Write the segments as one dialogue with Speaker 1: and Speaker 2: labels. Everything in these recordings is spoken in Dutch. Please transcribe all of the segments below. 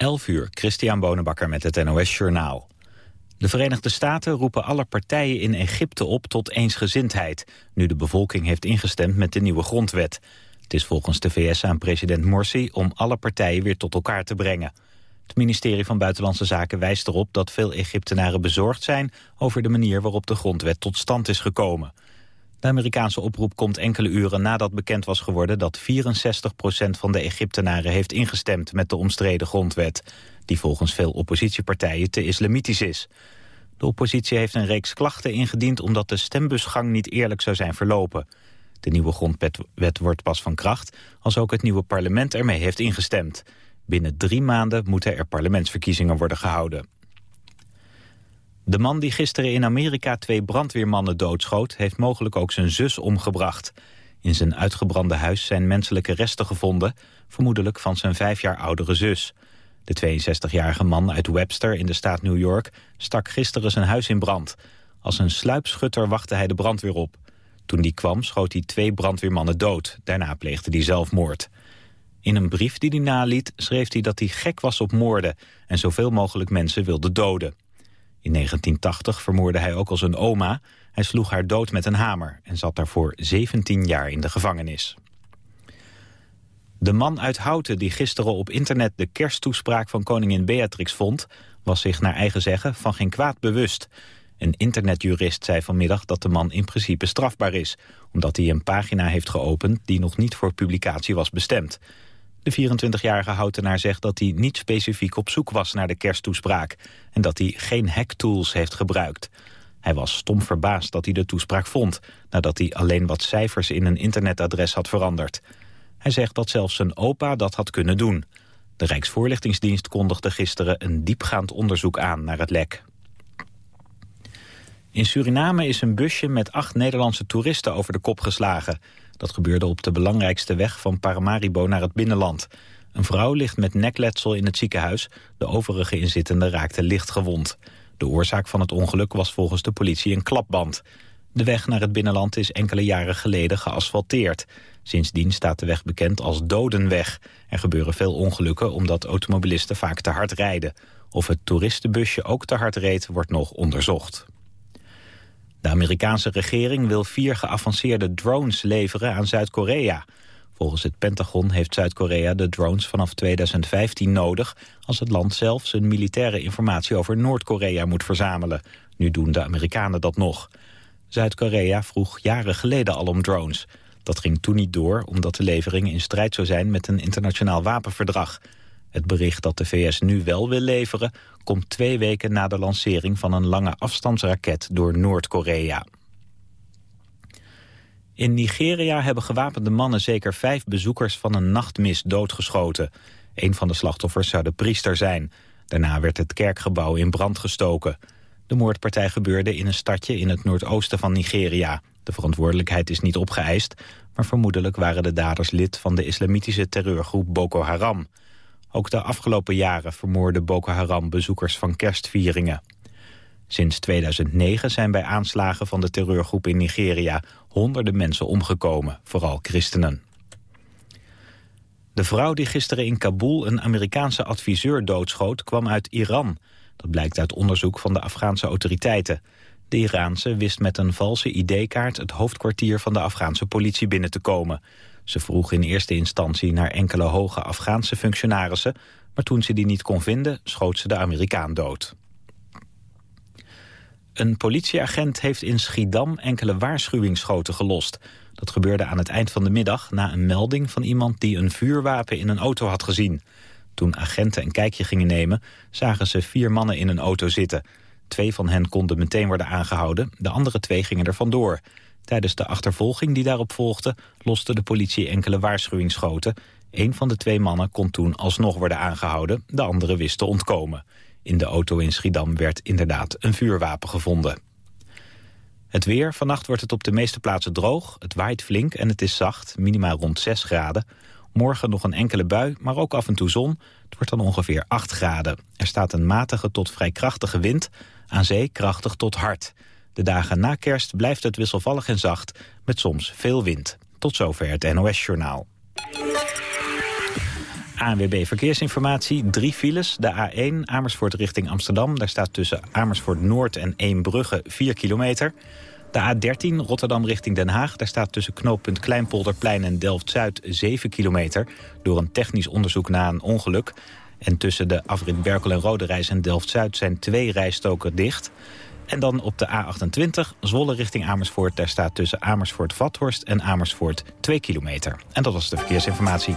Speaker 1: 11 uur, Christian Bonenbakker met het NOS Journaal. De Verenigde Staten roepen alle partijen in Egypte op tot eensgezindheid... nu de bevolking heeft ingestemd met de nieuwe grondwet. Het is volgens de VS aan president Morsi om alle partijen weer tot elkaar te brengen. Het ministerie van Buitenlandse Zaken wijst erop dat veel Egyptenaren bezorgd zijn... over de manier waarop de grondwet tot stand is gekomen... De Amerikaanse oproep komt enkele uren nadat bekend was geworden dat 64% van de Egyptenaren heeft ingestemd met de omstreden grondwet, die volgens veel oppositiepartijen te islamitisch is. De oppositie heeft een reeks klachten ingediend omdat de stembusgang niet eerlijk zou zijn verlopen. De nieuwe grondwet wordt pas van kracht als ook het nieuwe parlement ermee heeft ingestemd. Binnen drie maanden moeten er parlementsverkiezingen worden gehouden. De man die gisteren in Amerika twee brandweermannen doodschoot... heeft mogelijk ook zijn zus omgebracht. In zijn uitgebrande huis zijn menselijke resten gevonden... vermoedelijk van zijn vijf jaar oudere zus. De 62-jarige man uit Webster in de staat New York... stak gisteren zijn huis in brand. Als een sluipschutter wachtte hij de brandweer op. Toen die kwam schoot hij twee brandweermannen dood. Daarna pleegde hij zelfmoord. In een brief die hij naliet schreef hij dat hij gek was op moorden... en zoveel mogelijk mensen wilde doden. In 1980 vermoorde hij ook al zijn oma. Hij sloeg haar dood met een hamer en zat daarvoor 17 jaar in de gevangenis. De man uit Houten die gisteren op internet de kersttoespraak van koningin Beatrix vond... was zich naar eigen zeggen van geen kwaad bewust. Een internetjurist zei vanmiddag dat de man in principe strafbaar is... omdat hij een pagina heeft geopend die nog niet voor publicatie was bestemd. De 24-jarige houtenaar zegt dat hij niet specifiek op zoek was naar de kersttoespraak... en dat hij geen hacktools heeft gebruikt. Hij was stom verbaasd dat hij de toespraak vond... nadat hij alleen wat cijfers in een internetadres had veranderd. Hij zegt dat zelfs zijn opa dat had kunnen doen. De Rijksvoorlichtingsdienst kondigde gisteren een diepgaand onderzoek aan naar het lek. In Suriname is een busje met acht Nederlandse toeristen over de kop geslagen. Dat gebeurde op de belangrijkste weg van Paramaribo naar het binnenland. Een vrouw ligt met nekletsel in het ziekenhuis. De overige inzittenden raakten licht gewond. De oorzaak van het ongeluk was volgens de politie een klapband. De weg naar het binnenland is enkele jaren geleden geasfalteerd. Sindsdien staat de weg bekend als Dodenweg. Er gebeuren veel ongelukken omdat automobilisten vaak te hard rijden. Of het toeristenbusje ook te hard reed, wordt nog onderzocht. De Amerikaanse regering wil vier geavanceerde drones leveren aan Zuid-Korea. Volgens het Pentagon heeft Zuid-Korea de drones vanaf 2015 nodig... als het land zelf zijn militaire informatie over Noord-Korea moet verzamelen. Nu doen de Amerikanen dat nog. Zuid-Korea vroeg jaren geleden al om drones. Dat ging toen niet door omdat de levering in strijd zou zijn met een internationaal wapenverdrag... Het bericht dat de VS nu wel wil leveren... komt twee weken na de lancering van een lange afstandsraket door Noord-Korea. In Nigeria hebben gewapende mannen zeker vijf bezoekers van een nachtmis doodgeschoten. Een van de slachtoffers zou de priester zijn. Daarna werd het kerkgebouw in brand gestoken. De moordpartij gebeurde in een stadje in het noordoosten van Nigeria. De verantwoordelijkheid is niet opgeëist, maar vermoedelijk waren de daders lid van de islamitische terreurgroep Boko Haram. Ook de afgelopen jaren vermoorden Boko Haram bezoekers van kerstvieringen. Sinds 2009 zijn bij aanslagen van de terreurgroep in Nigeria honderden mensen omgekomen, vooral christenen. De vrouw die gisteren in Kabul een Amerikaanse adviseur doodschoot kwam uit Iran. Dat blijkt uit onderzoek van de Afghaanse autoriteiten. De Iraanse wist met een valse ID-kaart het hoofdkwartier van de Afghaanse politie binnen te komen. Ze vroeg in eerste instantie naar enkele hoge Afghaanse functionarissen... maar toen ze die niet kon vinden, schoot ze de Amerikaan dood. Een politieagent heeft in Schiedam enkele waarschuwingsschoten gelost. Dat gebeurde aan het eind van de middag na een melding van iemand... die een vuurwapen in een auto had gezien. Toen agenten een kijkje gingen nemen, zagen ze vier mannen in een auto zitten. Twee van hen konden meteen worden aangehouden, de andere twee gingen er vandoor... Tijdens de achtervolging die daarop volgde loste de politie enkele waarschuwingsschoten. Een van de twee mannen kon toen alsnog worden aangehouden, de andere wist te ontkomen. In de auto in Schiedam werd inderdaad een vuurwapen gevonden. Het weer, vannacht wordt het op de meeste plaatsen droog, het waait flink en het is zacht, minimaal rond 6 graden. Morgen nog een enkele bui, maar ook af en toe zon. Het wordt dan ongeveer 8 graden. Er staat een matige tot vrij krachtige wind, aan zee krachtig tot hard. De dagen na kerst blijft het wisselvallig en zacht, met soms veel wind. Tot zover het NOS-journaal. ANWB Verkeersinformatie, drie files. De A1 Amersfoort richting Amsterdam. Daar staat tussen Amersfoort Noord en Eembrugge 4 kilometer. De A13 Rotterdam richting Den Haag. Daar staat tussen knooppunt Kleinpolderplein en Delft-Zuid 7 kilometer. Door een technisch onderzoek na een ongeluk. En tussen de afrit Berkel en Rode Reis en Delft-Zuid zijn twee rijstoken dicht. En dan op de A28 Zwolle richting Amersfoort. Daar staat tussen Amersfoort-Vathorst en Amersfoort 2 kilometer. En dat was de verkeersinformatie.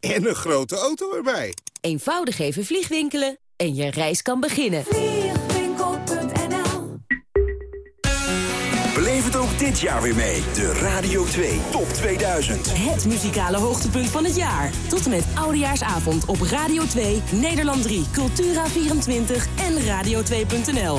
Speaker 2: en een grote auto erbij.
Speaker 3: Eenvoudig even vliegwinkelen en je reis kan beginnen.
Speaker 4: Vliegwinkel.nl Beleef het ook dit jaar weer mee. De Radio 2 Top 2000.
Speaker 3: Het muzikale hoogtepunt van het jaar. Tot en met Oudejaarsavond op Radio 2, Nederland 3, Cultura24 en radio2.nl.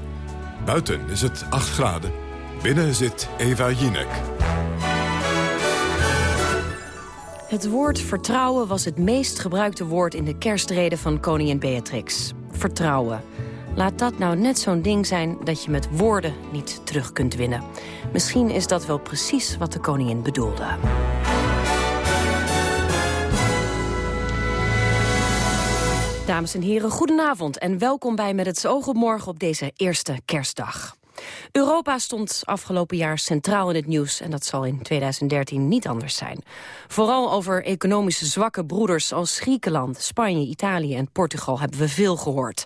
Speaker 5: Buiten is het 8 graden. Binnen zit Eva Jinek.
Speaker 3: Het woord vertrouwen was het meest gebruikte woord in de kerstreden van koningin Beatrix. Vertrouwen. Laat dat nou net zo'n ding zijn dat je met woorden niet terug kunt winnen. Misschien is dat wel precies wat de koningin bedoelde. Dames en heren, goedenavond en welkom bij Met het oog op morgen op deze eerste kerstdag. Europa stond afgelopen jaar centraal in het nieuws... en dat zal in 2013 niet anders zijn. Vooral over economische zwakke broeders als Griekenland, Spanje, Italië en Portugal hebben we veel gehoord.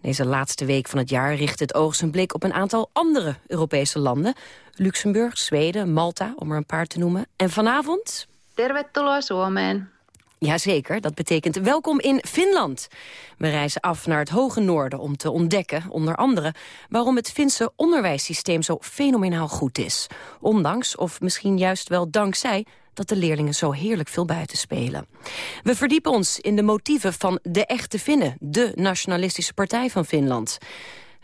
Speaker 3: Deze laatste week van het jaar richt het oog zijn blik op een aantal andere Europese landen. Luxemburg, Zweden, Malta, om er een paar te noemen. En vanavond...
Speaker 6: Tervetuloa Suomeen.
Speaker 3: Jazeker, dat betekent welkom in Finland. We reizen af naar het hoge noorden om te ontdekken, onder andere... waarom het Finse onderwijssysteem zo fenomenaal goed is. Ondanks, of misschien juist wel dankzij dat de leerlingen zo heerlijk veel buiten spelen. We verdiepen ons in de motieven van de echte Finnen... de nationalistische partij van Finland.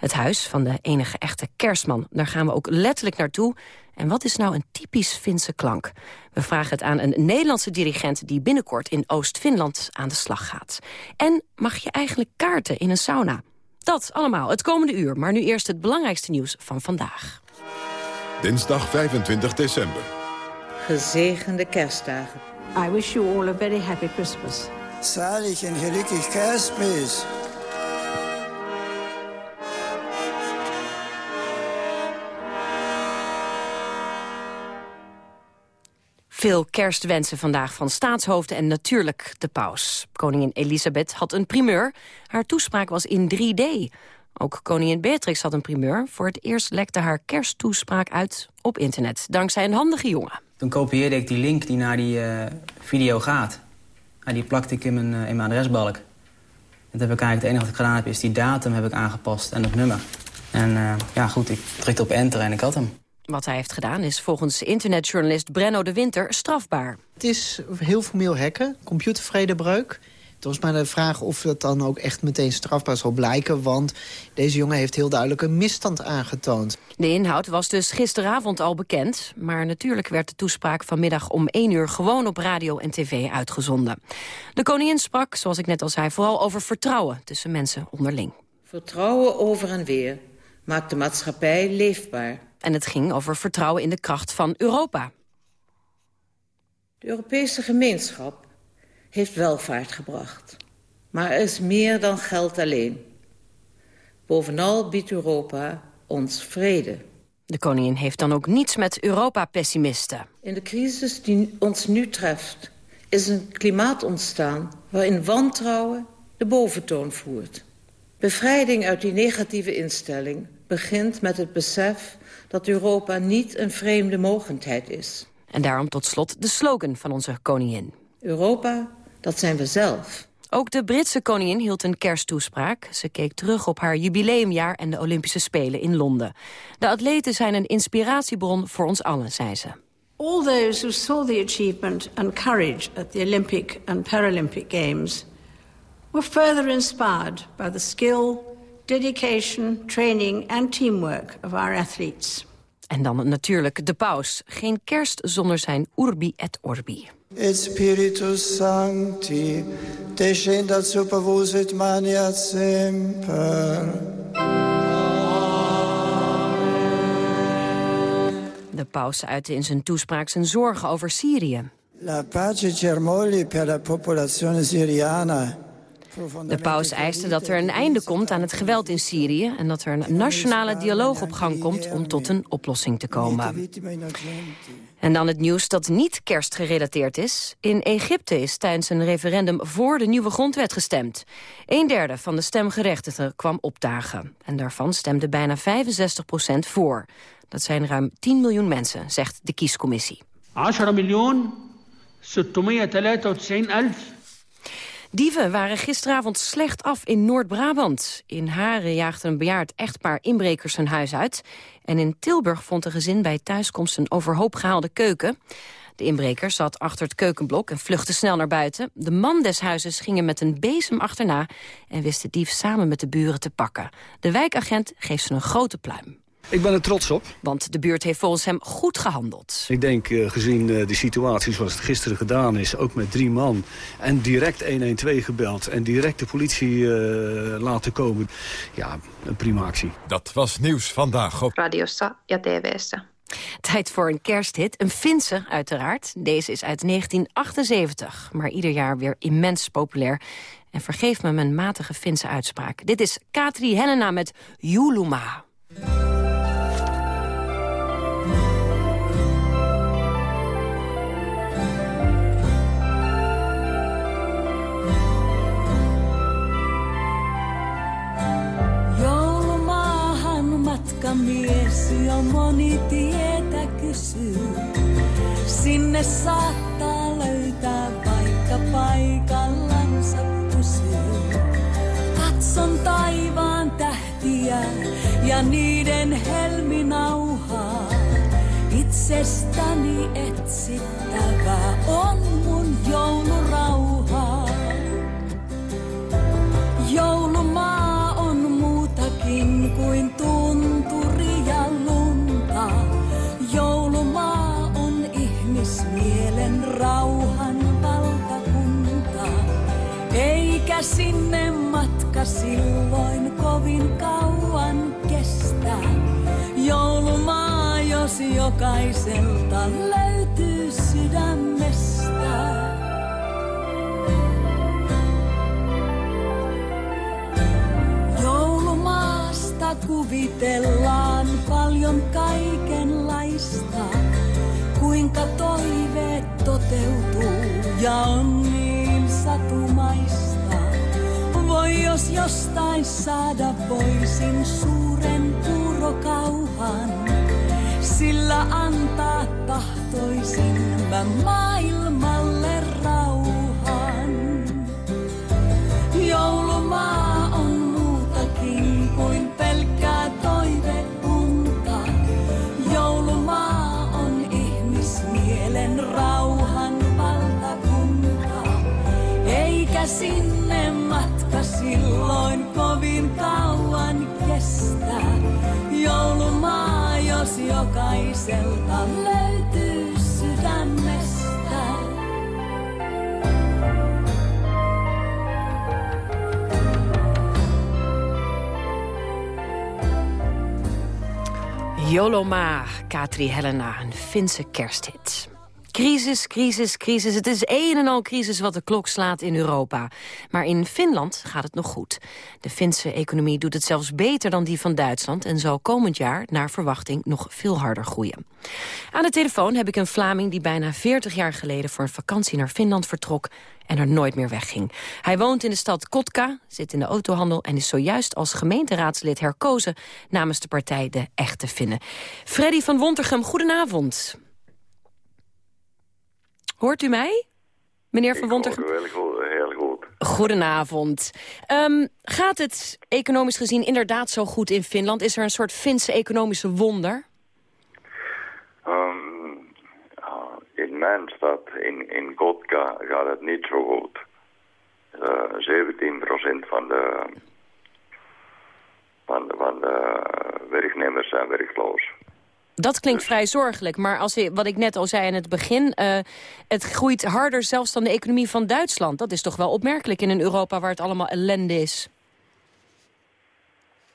Speaker 3: Het huis van de enige echte kerstman, daar gaan we ook letterlijk naartoe... En wat is nou een typisch Finse klank? We vragen het aan een Nederlandse dirigent die binnenkort in Oost-Finland aan de slag gaat. En mag je eigenlijk kaarten in een sauna? Dat allemaal het komende uur, maar nu eerst het belangrijkste nieuws van vandaag.
Speaker 5: Dinsdag 25 december.
Speaker 7: Gezegende kerstdagen.
Speaker 8: I wish you all a very happy Christmas.
Speaker 9: Zalig en gelukkig kerstmis.
Speaker 3: Veel kerstwensen vandaag van staatshoofden en natuurlijk de paus. Koningin Elisabeth had een primeur. Haar toespraak was in 3D. Ook koningin Beatrix had een primeur. Voor het eerst lekte haar kersttoespraak uit op internet. Dankzij een handige jongen.
Speaker 10: Toen kopieerde ik die link die naar die uh, video gaat. En die plakte ik in mijn, uh, in adresbalk. En dat heb ik eigenlijk het enige wat ik gedaan heb... is die datum heb ik aangepast en het nummer. En uh, ja, goed, ik drukte op enter en ik had hem.
Speaker 3: Wat hij heeft gedaan is volgens internetjournalist Brenno de Winter strafbaar.
Speaker 11: Het is heel formeel hacken, computervredebreuk. Het was maar de vraag of dat dan ook echt meteen strafbaar zal blijken... want deze jongen heeft heel duidelijk een misstand aangetoond.
Speaker 3: De inhoud was dus gisteravond al bekend... maar natuurlijk werd de toespraak vanmiddag om 1 uur... gewoon op radio en tv uitgezonden. De koningin sprak, zoals ik net al zei, vooral over vertrouwen... tussen mensen onderling.
Speaker 7: Vertrouwen over en weer maakt de maatschappij leefbaar.
Speaker 3: En het ging over vertrouwen in de kracht van Europa.
Speaker 7: De Europese gemeenschap heeft welvaart gebracht. Maar er is meer dan geld alleen. Bovenal biedt Europa ons vrede.
Speaker 3: De koningin heeft dan ook niets met Europa-pessimisten.
Speaker 7: In de crisis die ons nu treft... is een klimaat ontstaan waarin wantrouwen de boventoon voert. Bevrijding uit die negatieve instelling begint met het besef... dat Europa niet een vreemde mogendheid is.
Speaker 3: En daarom tot slot de slogan van onze koningin.
Speaker 7: Europa, dat zijn we zelf.
Speaker 3: Ook de Britse koningin hield een kersttoespraak. Ze keek terug op haar jubileumjaar en de Olympische Spelen in Londen. De atleten zijn een inspiratiebron voor ons allen, zei ze.
Speaker 8: All those who saw the achievement and courage at the Olympic and Paralympic Games... were further inspired by the skill, dedication, training and teamwork of our athletes.
Speaker 3: En dan natuurlijk de paus. Geen kerst zonder zijn Urbi et Orbi.
Speaker 9: Et Spiritus Sancti, descendat super vos et mania semper.
Speaker 3: De paus uitte in zijn toespraak zijn zorgen over Syrië.
Speaker 9: La pace germogli per la popolazione siriana.
Speaker 3: De paus eiste dat er een einde komt aan het geweld in Syrië... en dat er een nationale dialoog op gang komt om tot een oplossing te komen. En dan het nieuws dat niet kerstgerelateerd is. In Egypte is tijdens een referendum voor de nieuwe grondwet gestemd. Een derde van de stemgerechtigden kwam opdagen. En daarvan stemde bijna 65 procent voor. Dat zijn ruim 10 miljoen mensen, zegt de kiescommissie.
Speaker 12: 10 miljoen 693
Speaker 3: Dieven waren gisteravond slecht af in Noord-Brabant. In Haren jaagde een bejaard echtpaar inbrekers hun huis uit. En in Tilburg vond een gezin bij thuiskomst een overhoop gehaalde keuken. De inbreker zat achter het keukenblok en vluchtte snel naar buiten. De man des huizes ging hem met een bezem achterna... en wist de dief samen met de buren te pakken. De wijkagent geeft ze een grote pluim.
Speaker 13: Ik ben er trots op.
Speaker 3: Want de buurt heeft volgens hem goed gehandeld.
Speaker 13: Ik denk, uh, gezien uh, de situatie zoals het gisteren gedaan is... ook met drie man en direct 112 gebeld... en direct de politie uh, laten komen. Ja, een prima actie.
Speaker 5: Dat was Nieuws Vandaag op
Speaker 6: Radiossa ja tv:ssä.
Speaker 3: Tijd voor een kersthit, een Finse uiteraard. Deze is uit 1978, maar ieder jaar weer immens populair. En vergeef me mijn matige Finse uitspraak. Dit is Katri Helena met Juluma.
Speaker 14: Mies jo moni tietä kysyy. Sinne saattaa löytää vaikka paikallansa pysyy. Katson taivaan tähtiä ja niiden helminauhaa. Itsestäni etsittävä on mun joulurauha. Joulumaa on muutakin kuin tunturi ja lunta. Joulumaa on ihmismielen rauhan valtakunta. Eikä sinne matka silloin kovin jos jokaiselta löytyy sydämestä. Joulumaasta kuvitellaan paljon kaikenlaista. Kuinka toiveet toteutuu ja on niin satumaista. Voi jos jostain saada voisin suuren puurokauhan. Sillä antaa tahtoisin mä maailmalle rauhan. Joulumaa on muutakin kuin pelkkää toiveunta. Joulumaa on ihmismielen rauhan valtakunta. Eikä sinne jokaiselta löytyy sydämestä.
Speaker 3: Joloma, Katri Helena, een Finse kersthit. Crisis, crisis, crisis. Het is een en al crisis wat de klok slaat in Europa. Maar in Finland gaat het nog goed. De Finse economie doet het zelfs beter dan die van Duitsland... en zal komend jaar naar verwachting nog veel harder groeien. Aan de telefoon heb ik een Vlaming die bijna 40 jaar geleden... voor een vakantie naar Finland vertrok en er nooit meer wegging. Hij woont in de stad Kotka, zit in de autohandel... en is zojuist als gemeenteraadslid herkozen namens de partij De Echte Finnen. Freddy van Wontergem, goedenavond. Hoort u mij? Meneer Van?
Speaker 12: Heel goed, heel goed.
Speaker 3: Goedenavond. Ehm, gaat het economisch gezien inderdaad zo goed in Finland? Is er een soort Finse economische wonder?
Speaker 12: Ehm, ja, in mijn stad, in, in Kotka, gaat het niet zo goed. Uh, 17% van de, van, de, van de werknemers zijn werkloos.
Speaker 3: Dat klinkt vrij zorgelijk, maar als, je- wat ik net al zei in het begin... eh, het groeit harder zelfs dan de economie van Duitsland. Dat is toch wel opmerkelijk in een Europa waar het allemaal ellende is.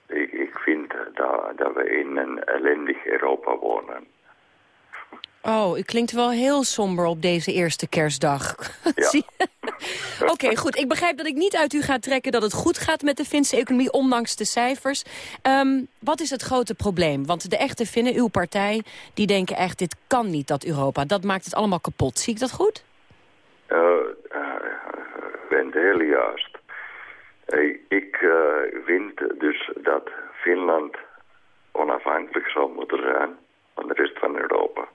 Speaker 12: Ik, ik vind dat, dat we in een ellendig Europa wonen.
Speaker 3: Oh, u klinkt wel heel somber op deze eerste kerstdag. Zie- Oké, goed. Ik begrijp dat ik niet uit u ga trekken dat het goed gaat met de Finse economie, ondanks de cijfers. Ehm, wat is het grote probleem? Want de echte Finnen, uw partij, die denken echt, dit kan niet, dat Europa. Dat maakt het allemaal kapot. Zie ik dat goed?
Speaker 12: Uh, uh, juist. Ik, vind dus dat Finland onafhankelijk zou moeten zijn van de rest van Europa.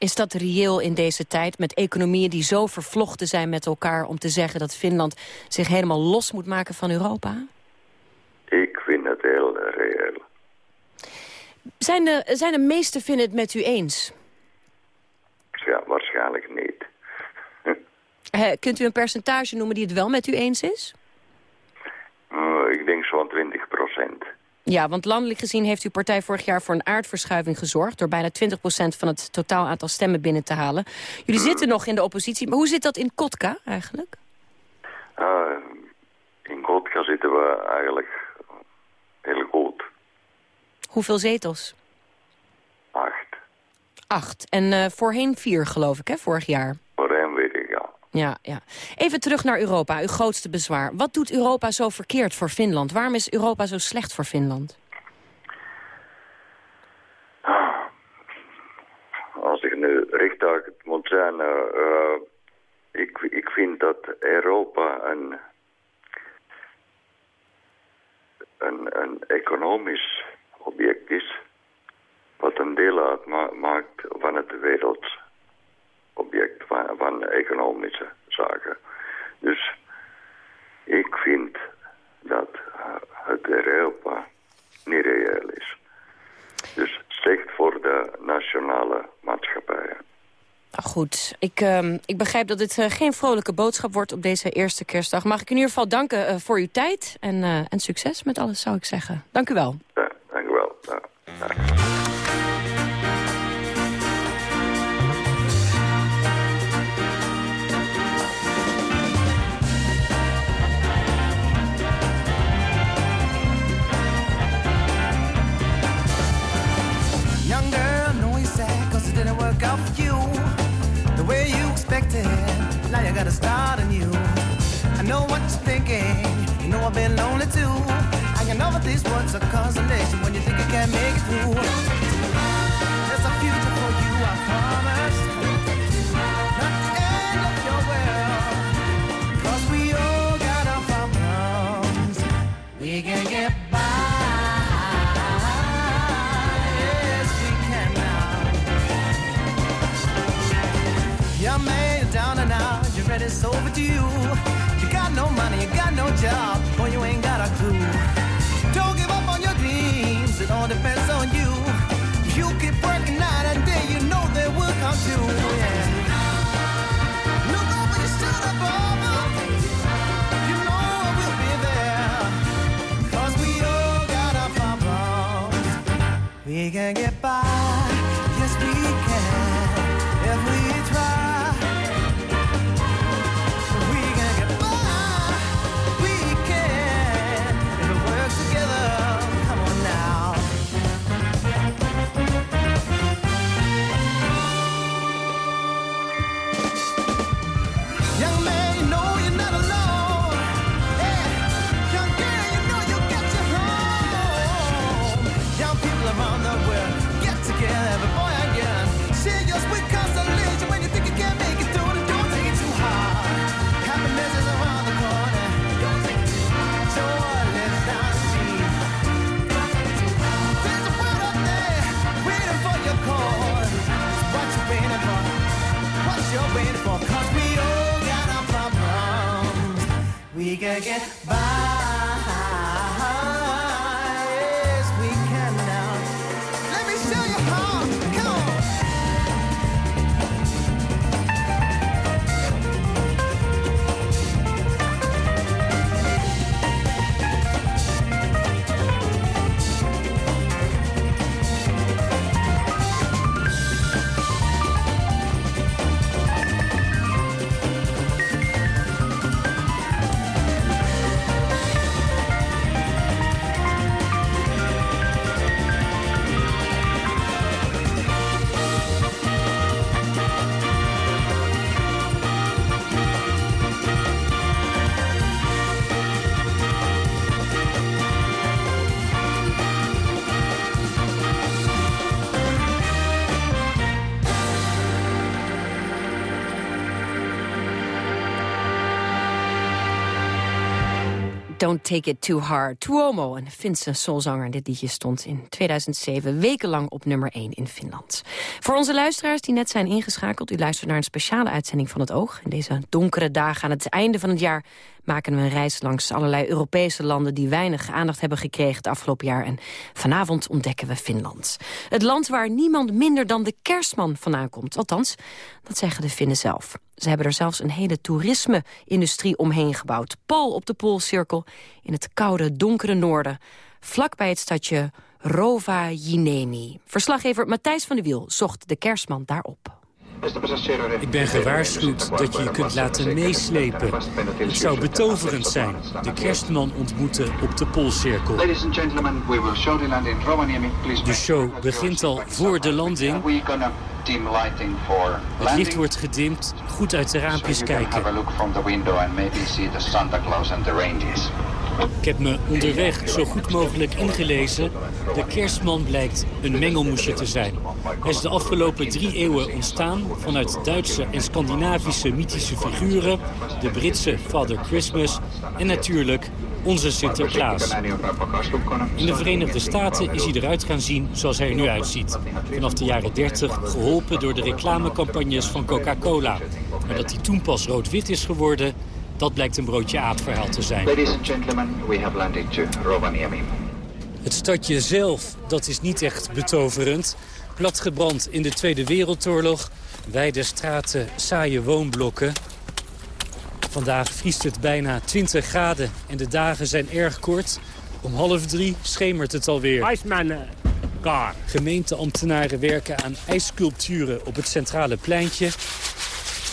Speaker 3: Is dat reëel in deze tijd met economieën die zo vervlochten zijn met elkaar... om te zeggen dat Finland zich helemaal los moet maken van Europa?
Speaker 12: Ik vind het heel reëel.
Speaker 3: Zijn de, zijn de meeste Finnen het met u eens?
Speaker 12: Ja, waarschijnlijk niet.
Speaker 3: Kunt u een percentage noemen die het wel met u eens is?
Speaker 12: Uh, ik denk zo'n 20 procent.
Speaker 3: Ja, want landelijk gezien heeft uw partij vorig jaar voor een aardverschuiving gezorgd... door bijna 20% van het totaal aantal stemmen binnen te halen. Jullie zitten nog in de oppositie, maar hoe zit dat in Kotka eigenlijk?
Speaker 12: Uh, in Kotka zitten we eigenlijk heel goed.
Speaker 3: Hoeveel zetels?
Speaker 12: Acht.
Speaker 3: Acht. En eh, voorheen vier, geloof ik, hè, vorig jaar.
Speaker 12: Voor hem weet ik, ja.
Speaker 3: Ja. Even terug naar Europa, uw grootste bezwaar. Wat doet Europa zo verkeerd voor Finland? Waarom is Europa zo slecht voor Finland?
Speaker 12: Als ik nu rechtuit moet zijn, uh, uh, ik, ik vind dat Europa een, een, een economisch object is, wat een deel uitmaakt van het wereldobject van, van economische zaken. Dus ik vind dat uh, het Europa niet reëel is. Dus slecht voor de nationale maatschappijen.
Speaker 3: Nou, goed, ik, uh, ik begrijp dat dit uh, geen vrolijke boodschap wordt op deze eerste kerstdag. Mag ik u in ieder geval danken uh, voor uw tijd en, en succes met alles, zou ik zeggen. Dank u wel.
Speaker 12: Ja, dank u wel. Ja, ja.
Speaker 15: Gotta start anew. I know what you're thinking, you know I've been lonely too. And you know that these words are consolation when you think you can't make it through. There's a future for you, I promise. Not the end of your world. Cause we all got our problems. We can get job, you ain't got a clue. Don't give up on your dreams, it all depends on you. You keep working night and day, you know they will come true. Look over your shoulder. You know I will be there. Cause we all got our problems. We can get by.
Speaker 3: Don't Take It Too Hard. Tuomo, een Finse soulzanger. Dit liedje stond in 2007 wekenlang op nummer 1 in Finland. Voor onze luisteraars die net zijn ingeschakeld... u luistert naar een speciale uitzending van het Oog. In deze donkere dagen aan het einde van het jaar maken we een reis langs allerlei Europese landen... die weinig aandacht hebben gekregen het afgelopen jaar. En vanavond ontdekken we Finland. Het land waar niemand minder dan de kerstman vandaan komt. Althans, dat zeggen de Finnen zelf. Ze hebben er zelfs een hele toerisme-industrie omheen gebouwd. Pal op de Poolcirkel in het koude, donkere noorden. Vlak bij het stadje Rovaniemi. Verslaggever Matthijs van de Wiel zocht de kerstman daarop.
Speaker 16: Ik ben gewaarschuwd dat je je kunt laten meeslepen. Het zou betoverend zijn, de kerstman ontmoeten op de Poolcirkel. De show begint al voor de landing.
Speaker 17: We're gonna dim lighting for
Speaker 16: Het licht wordt gedimd, goed uit de raampjes kijken. Ik heb me onderweg zo goed mogelijk ingelezen. De kerstman blijkt een mengelmoesje te zijn. Hij is de afgelopen drie eeuwen ontstaan vanuit Duitse en Scandinavische mythische figuren, de Britse Father Christmas en natuurlijk onze Sinterklaas. In de Verenigde Staten is hij eruit gaan zien zoals hij er nu uitziet. Vanaf de jaren 30 geholpen door de reclamecampagnes van Coca-Cola. Maar dat hij toen pas rood-wit is geworden, dat blijkt een broodje aardverhaal te zijn.
Speaker 17: Ladies and gentlemen, we have landed to Rovaniemi.
Speaker 16: Het stadje zelf, dat is niet echt betoverend. Platgebrand in de Tweede Wereldoorlog. Wijde straten, saaie woonblokken. Vandaag vriest het bijna 20 graden en de dagen zijn erg kort. Om half drie schemert het alweer.
Speaker 18: Iceman car.
Speaker 16: Gemeenteambtenaren werken aan ijssculpturen op het centrale pleintje.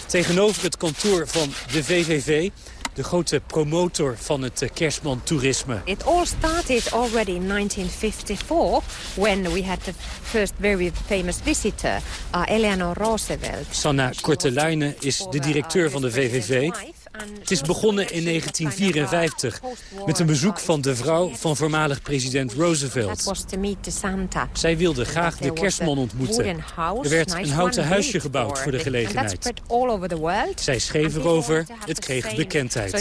Speaker 16: Tegenover het kantoor van de VVV, de grote promotor van het eh, kerstman-toerisme.
Speaker 19: It all started already in 1954 when we had the first very famous visitor, uh, Eleanor Roosevelt.
Speaker 16: Sanna Kortelijnen is de directeur van de VVV. Het is begonnen in 1954 met een bezoek van de vrouw van voormalig president Roosevelt. Zij wilde graag de kerstman ontmoeten. Er werd een houten huisje gebouwd voor de gelegenheid. Zij schreef erover, het kreeg bekendheid.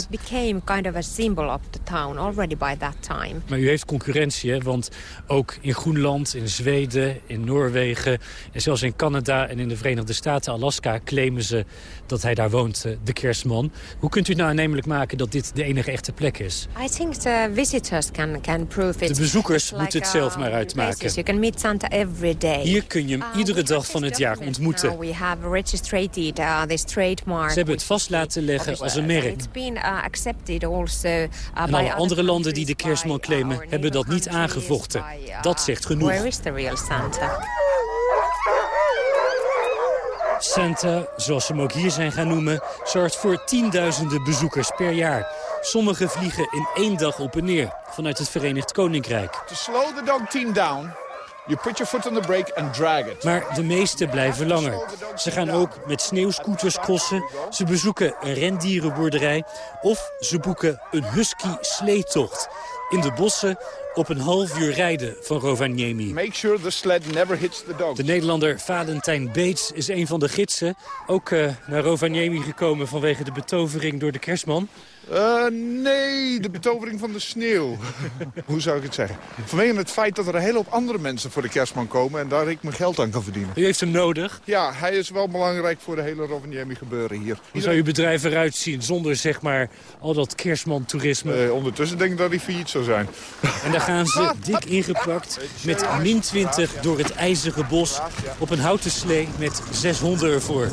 Speaker 16: Maar u heeft concurrentie, hè? want ook in Groenland, in Zweden, in Noorwegen... en zelfs in Canada en in de Verenigde Staten, Alaska... claimen ze dat hij daar woont, eh, de kerstman. Hoe kunt u nou aannemelijk maken dat dit de enige echte plek is?
Speaker 19: I think the visitors can, can prove it.
Speaker 16: De bezoekers moeten het zelf maar uitmaken.
Speaker 19: You can meet Santa every day.
Speaker 16: Hier kun je hem iedere dag van het jaar ontmoeten.
Speaker 19: We have registered uh, this trademark.
Speaker 16: Ze hebben het vast laten leggen als een merk.
Speaker 19: It's been uh, accepted also uh,
Speaker 16: En alle andere landen die de kerstman claimen, hebben dat niet aangevochten. Dat zegt genoeg.
Speaker 19: Where is the real Santa?
Speaker 16: Santa, zoals ze hem ook hier zijn gaan noemen, zorgt voor tienduizenden bezoekers per jaar. Sommigen vliegen in één dag op en neer vanuit het Verenigd Koninkrijk.
Speaker 20: To slow the dog team down, you put your foot on the brake and drag it.
Speaker 16: Maar de meeste blijven langer. Ze gaan ook met sneeuwscooters crossen, ze bezoeken een rendierenboerderij... of ze boeken een husky sleetocht. in de bossen op een half uur rijden van Rovaniemi.
Speaker 20: Make sure the sled never hits the dogs.
Speaker 16: De Nederlander Valentijn Beets is een van de gidsen. Ook uh, naar Rovaniemi gekomen vanwege de betovering door de kerstman.
Speaker 20: Uh, nee, de betovering van de sneeuw. Hoe zou ik het zeggen? Vanwege het feit dat er een hele hoop andere mensen voor de kerstman komen... en daar ik mijn geld aan kan verdienen.
Speaker 16: U heeft hem nodig?
Speaker 20: Ja, hij is wel belangrijk voor de hele Rovaniemi gebeuren hier.
Speaker 16: Hoe zou uw bedrijf eruit zien zonder zeg maar al dat kerstman-toerisme?
Speaker 20: Uh, ondertussen denk ik dat hij failliet zou zijn.
Speaker 16: En daar gaan ze dik ingepakt met min 20 door het ijzige bos... op een houten slee met zes honden ervoor.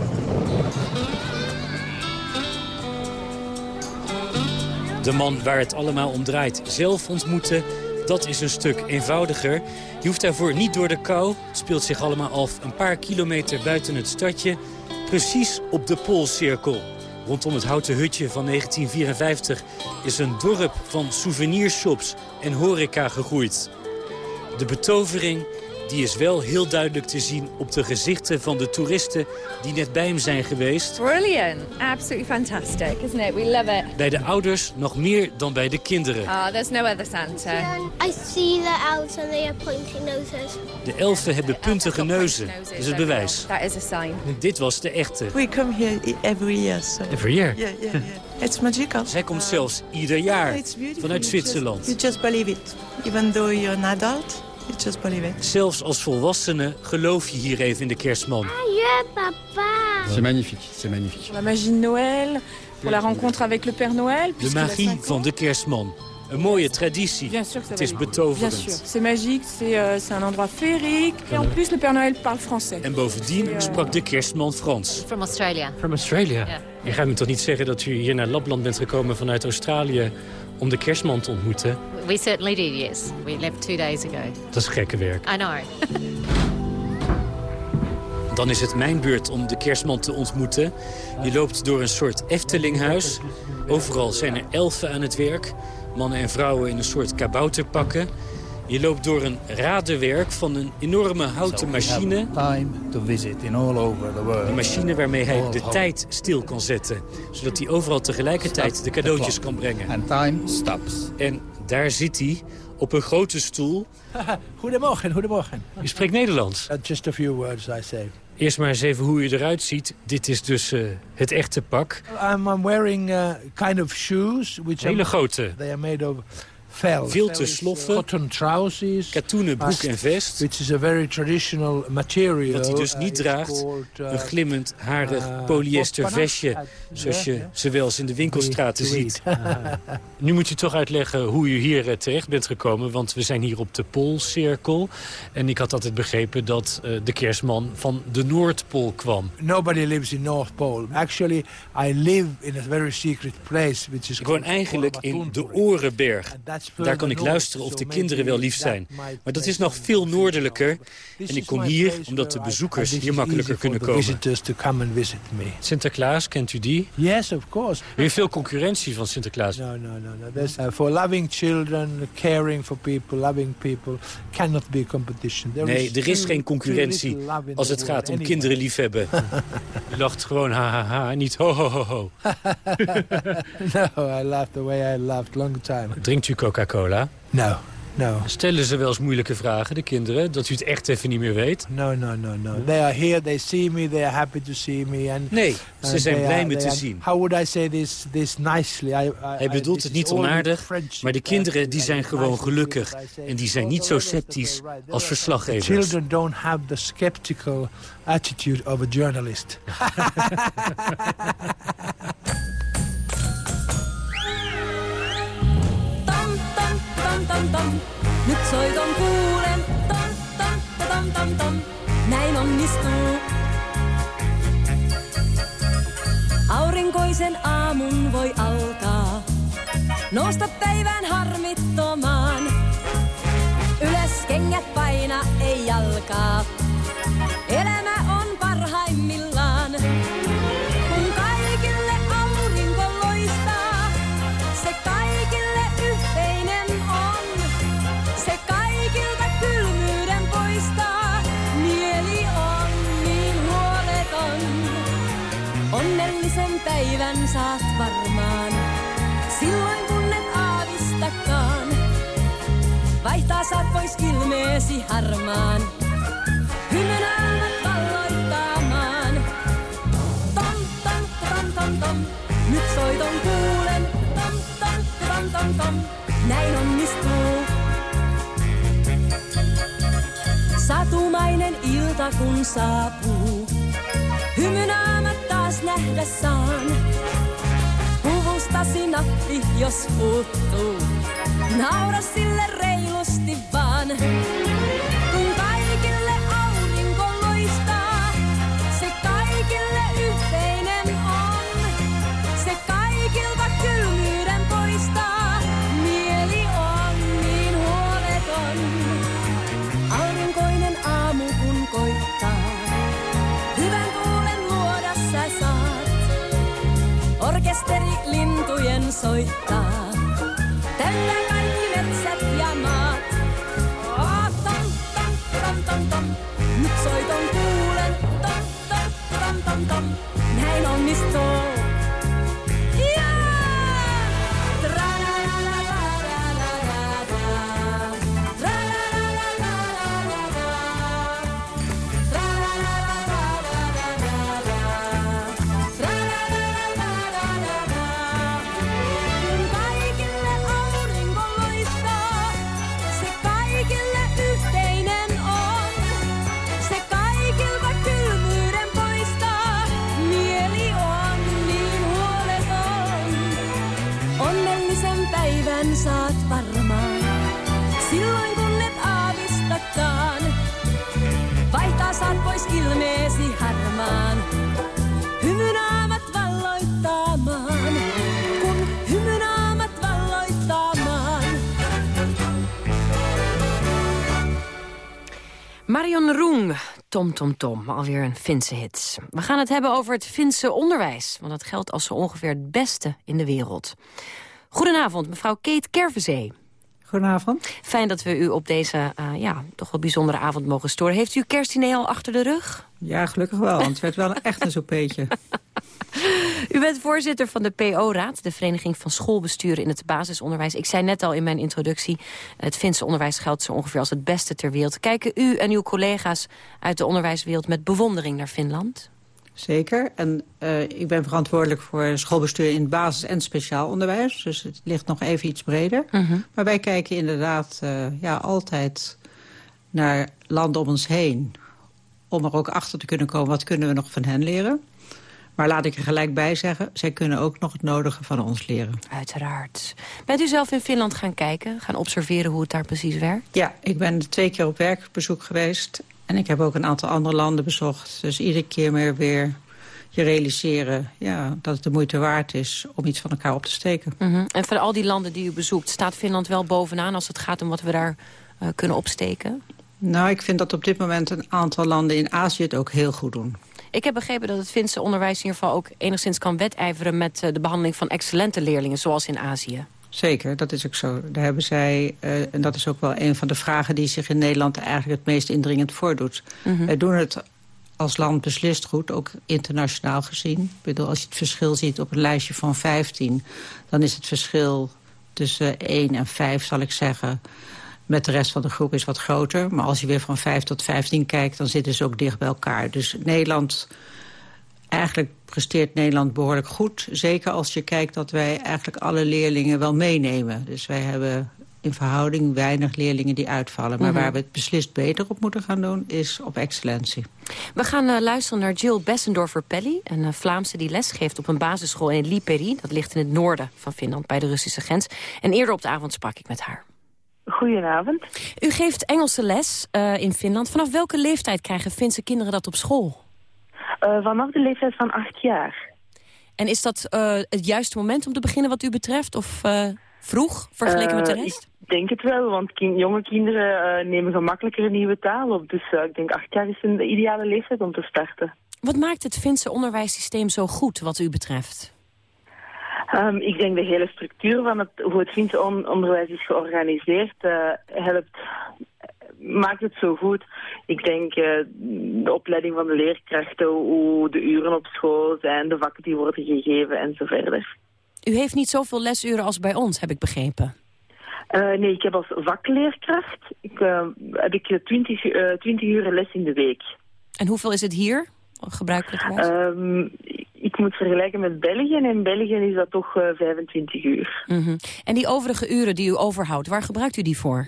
Speaker 16: De man waar het allemaal om draait zelf ontmoeten, dat is een stuk eenvoudiger. Je hoeft daarvoor niet door de kou. Het speelt zich allemaal af een paar kilometer buiten het stadje. Precies op de Poolcirkel. Rondom het houten hutje van 1954 is een dorp van souvenirshops en horeca gegroeid. De betovering die is wel heel duidelijk te zien op de gezichten van de toeristen die net bij hem zijn geweest.
Speaker 21: Brilliant. Absolutely fantastic, isn't it? We love it.
Speaker 16: Bij de ouders nog meer dan bij de kinderen.
Speaker 21: Oh, there's no other Santa.
Speaker 22: I see the elves and they have pointy noses.
Speaker 16: De elfen hebben puntige neuzen. Dat is het bewijs.
Speaker 21: That is a sign.
Speaker 16: Dit was de echte.
Speaker 23: We come here every year. So.
Speaker 16: Every year?
Speaker 23: Yeah, yeah, yeah. It's magical.
Speaker 16: Zij komt zelfs ieder jaar vanuit Zwitserland.
Speaker 23: You just believe it. Even though you're an adult, you just believe it.
Speaker 16: Zelfs als volwassene geloof je hier even in de kerstman.
Speaker 22: Adieu, papa.
Speaker 18: C'est magnifique, c'est magnifique.
Speaker 21: La magie de Noël, pour la rencontre avec le Père Noël.
Speaker 16: De magie van de kerstman. Een mooie traditie.
Speaker 21: Bien sûr que
Speaker 16: Het is betoverend.
Speaker 21: Bien sûr, c'est magique, c'est euh, c'est un endroit féerique. Et en plus, le Père Noël parle français.
Speaker 16: En bovendien sprak de kerstman Frans.
Speaker 19: From Australia.
Speaker 16: From Australia? Je gaat me toch niet zeggen dat u hier naar Lapland bent gekomen vanuit Australië om de kerstman te ontmoeten?
Speaker 19: We certainly did, yes. We left two days ago.
Speaker 16: Dat is gekke werk.
Speaker 19: I know.
Speaker 16: Dan is het mijn beurt om de kerstman te ontmoeten. Je loopt door een soort Eftelinghuis. Overal zijn er elfen aan het werk. Mannen en vrouwen in een soort kabouterpakken. Je loopt door een radenwerk van een enorme houten machine.
Speaker 18: Time to visit in all over the world.
Speaker 16: Een machine waarmee hij de tijd stil kan zetten. Zodat hij overal tegelijkertijd de cadeautjes kan brengen.
Speaker 18: And time stops.
Speaker 16: En daar zit hij op een grote stoel.
Speaker 24: Goedemorgen, goedemorgen.
Speaker 16: U spreekt Nederlands.
Speaker 24: Uh, just a few words I say.
Speaker 16: Eerst maar eens even hoe u eruit ziet. Dit is dus uh, het echte pak.
Speaker 24: I'm, I'm wearing uh, kind of shoes. Which
Speaker 16: Hele
Speaker 24: are,
Speaker 16: grote.
Speaker 24: They are made of vel.
Speaker 16: Vilten sloffen.
Speaker 24: Cotton trousers.
Speaker 16: Katoenen broek en vest.
Speaker 24: Which is a very traditional material.
Speaker 16: Wat hij dus niet draagt. Een glimmend, harig polyester vestje. Zoals je ze wel eens in de winkelstraten ziet. nu moet je toch uitleggen hoe u hier uh, terecht bent gekomen. Want we zijn hier op de Poolcirkel. En ik had altijd begrepen dat uh, de kerstman van de Noordpool kwam.
Speaker 24: Nobody lives in North Pole. Actually, I live in a very secret place. Which is
Speaker 16: ik woon eigenlijk in de Orenberg. Daar kan ik luisteren of de kinderen wel lief zijn. Maar dat is nog veel noordelijker. En ik kom hier omdat de bezoekers hier makkelijker kunnen komen. Sinterklaas, kent u die?
Speaker 24: Yes, of course.
Speaker 16: U heeft veel concurrentie van Sinterklaas.
Speaker 24: No, no, no. no. There's, uh, for loving children, caring for people, loving people, cannot be competition.
Speaker 16: Nee, er is geen concurrentie als het gaat om kinderen liefhebben. U lacht gewoon ha ha ha, niet ho ho ho ho.
Speaker 24: no, I laughed the way I laughed long time.
Speaker 16: Drinkt u Coca-Cola?
Speaker 24: No. No.
Speaker 16: Stellen ze wel eens moeilijke vragen, de kinderen? Dat u het echt even niet meer weet?
Speaker 24: No, no, no, no. They are here, they see me, they are happy to see me. And,
Speaker 16: nee, ze zijn blij me te
Speaker 24: are,
Speaker 16: zien.
Speaker 24: How would I say this, this nicely? I, I,
Speaker 16: Hij bedoelt het niet onaardig, maar de kinderen die zijn gewoon gelukkig. En die zijn niet zo sceptisch als verslaggevers.
Speaker 24: Children don't have the skeptical attitude of a journalist.
Speaker 14: tam tam. Nyt soiton kuulen, tam tam tam tam tam. Näin onnistuu. Aurinkoisen aamun voi alkaa. Nousta päivän harmittomaan. Valloittamaan. Tom, tom, tom, tom, tom. Nyt kuulen. Tom, tom, tom, tom, tom. Näin onnistuu. Satumainen ilta kun saapuu. Hymyn äänet taas nähdä saan. Puvustasi nappi, jos puuttuu. Naura sille reilusti vaan. Kun kaikille aurinko loistaa, se kaikille yhteinen on. Se kaikilta kylmyyden poistaa, mieli on niin huoleton. Aurinkoinen aamu kun koittaa, hyvän tuulen luoda sä saat. Orkesteri lintujen soittaa, täyttää Tom Tom Tom,
Speaker 3: alweer een Finse hit. We gaan het hebben over het Finse onderwijs, want dat geldt als zo ongeveer het beste in de wereld. Goedenavond, mevrouw Kate Kervezee.
Speaker 25: Goedenavond.
Speaker 3: Fijn dat we u op deze eh, ja, toch wel bijzondere avond mogen storen. Heeft u kerstdiner al achter de rug?
Speaker 25: Ja, gelukkig wel, want het werd wel een echt een soupeetje.
Speaker 3: U bent voorzitter van de PO-raad, de Vereniging van Schoolbesturen in het basisonderwijs. Ik zei net al in mijn introductie, het Finse onderwijs geldt zo ongeveer als het beste ter wereld. Kijken u en uw collega's uit de onderwijswereld met bewondering naar Finland?
Speaker 25: Zeker. En uh, ik ben verantwoordelijk voor schoolbestuur in basis- en speciaal onderwijs. Dus het ligt nog even iets breder.
Speaker 3: -hmm.
Speaker 25: Maar wij kijken inderdaad uh, ja, altijd naar landen om ons heen. Om er ook achter te kunnen komen, wat kunnen we nog van hen leren? Maar laat ik er gelijk bij zeggen, zij kunnen ook nog het nodige van ons leren.
Speaker 3: Uiteraard. Bent u zelf in Finland gaan kijken, gaan observeren hoe het daar precies werkt?
Speaker 25: Ja, ik ben twee keer op werkbezoek geweest. En ik heb ook een aantal andere landen bezocht. Dus iedere keer meer weer je realiseren ja, dat het de moeite waard is om iets van elkaar op te steken.
Speaker 3: -hmm. En van al die landen die u bezoekt, staat Finland wel bovenaan als het gaat om wat we daar uh, kunnen opsteken?
Speaker 25: Nou, ik vind dat op dit moment een aantal landen in Azië het ook heel goed doen.
Speaker 3: Ik heb begrepen dat het Finse onderwijs in ieder geval ook enigszins kan wedijveren met uh, de behandeling van excellente leerlingen, zoals in Azië.
Speaker 25: Zeker, dat is ook zo. Daar hebben zij, uh, en dat is ook wel een van de vragen die zich in Nederland eigenlijk het meest indringend voordoet. Mm -hmm. Wij doen het als land beslist goed, ook internationaal gezien. Ik bedoel, als je het verschil ziet op een lijstje van 15... dan is het verschil tussen 1 en 5, zal ik zeggen... met de rest van de groep is wat groter. Maar als je weer van 5 tot 15 kijkt, dan zitten ze ook dicht bij elkaar. Dus Nederland... Eigenlijk presteert Nederland behoorlijk goed. Zeker als je kijkt dat wij eigenlijk alle leerlingen wel meenemen. Dus wij hebben in verhouding weinig leerlingen die uitvallen. Maar mm -hmm. waar we het beslist beter op moeten gaan doen, is op excellentie.
Speaker 3: We gaan uh, luisteren naar Jill Bessendorfer-Pelly, een uh, Vlaamse die lesgeeft op een basisschool in Liperi. Dat ligt in het noorden van Finland, bij de Russische grens. En eerder op de avond sprak ik met haar.
Speaker 26: Goedenavond.
Speaker 3: U geeft Engelse les uh, in Finland. Vanaf welke leeftijd krijgen Finse kinderen dat op school?
Speaker 26: vanaf de leeftijd van acht jaar.
Speaker 3: En is dat het juiste moment om te beginnen wat u betreft? Of vroeg, vergeleken met de rest?
Speaker 26: Ik denk het wel, want kind, jonge kinderen nemen gemakkelijker een nieuwe taal op. Dus ik denk acht jaar is een de ideale leeftijd om te starten.
Speaker 3: Wat maakt het Finse onderwijssysteem zo goed wat u betreft?
Speaker 26: Um, ik denk de hele structuur van het, hoe het Finse onderwijs is georganiseerd uh, helpt, maakt het zo goed. Ik denk de opleiding van de leerkrachten, hoe de uren op school zijn, de vakken die worden gegeven en zo verder.
Speaker 3: U heeft niet zoveel lesuren als bij ons, heb ik begrepen.
Speaker 26: Uh, nee, ik heb als vakleerkracht ik, heb ik 20, uh, 20 uur les in de week.
Speaker 3: En hoeveel is het hier, gebruikelijk?
Speaker 26: Um, ik moet vergelijken met België. En in België is dat toch 25 uur.
Speaker 3: Mm -hmm. En die overige uren die u overhoudt, waar gebruikt u die voor?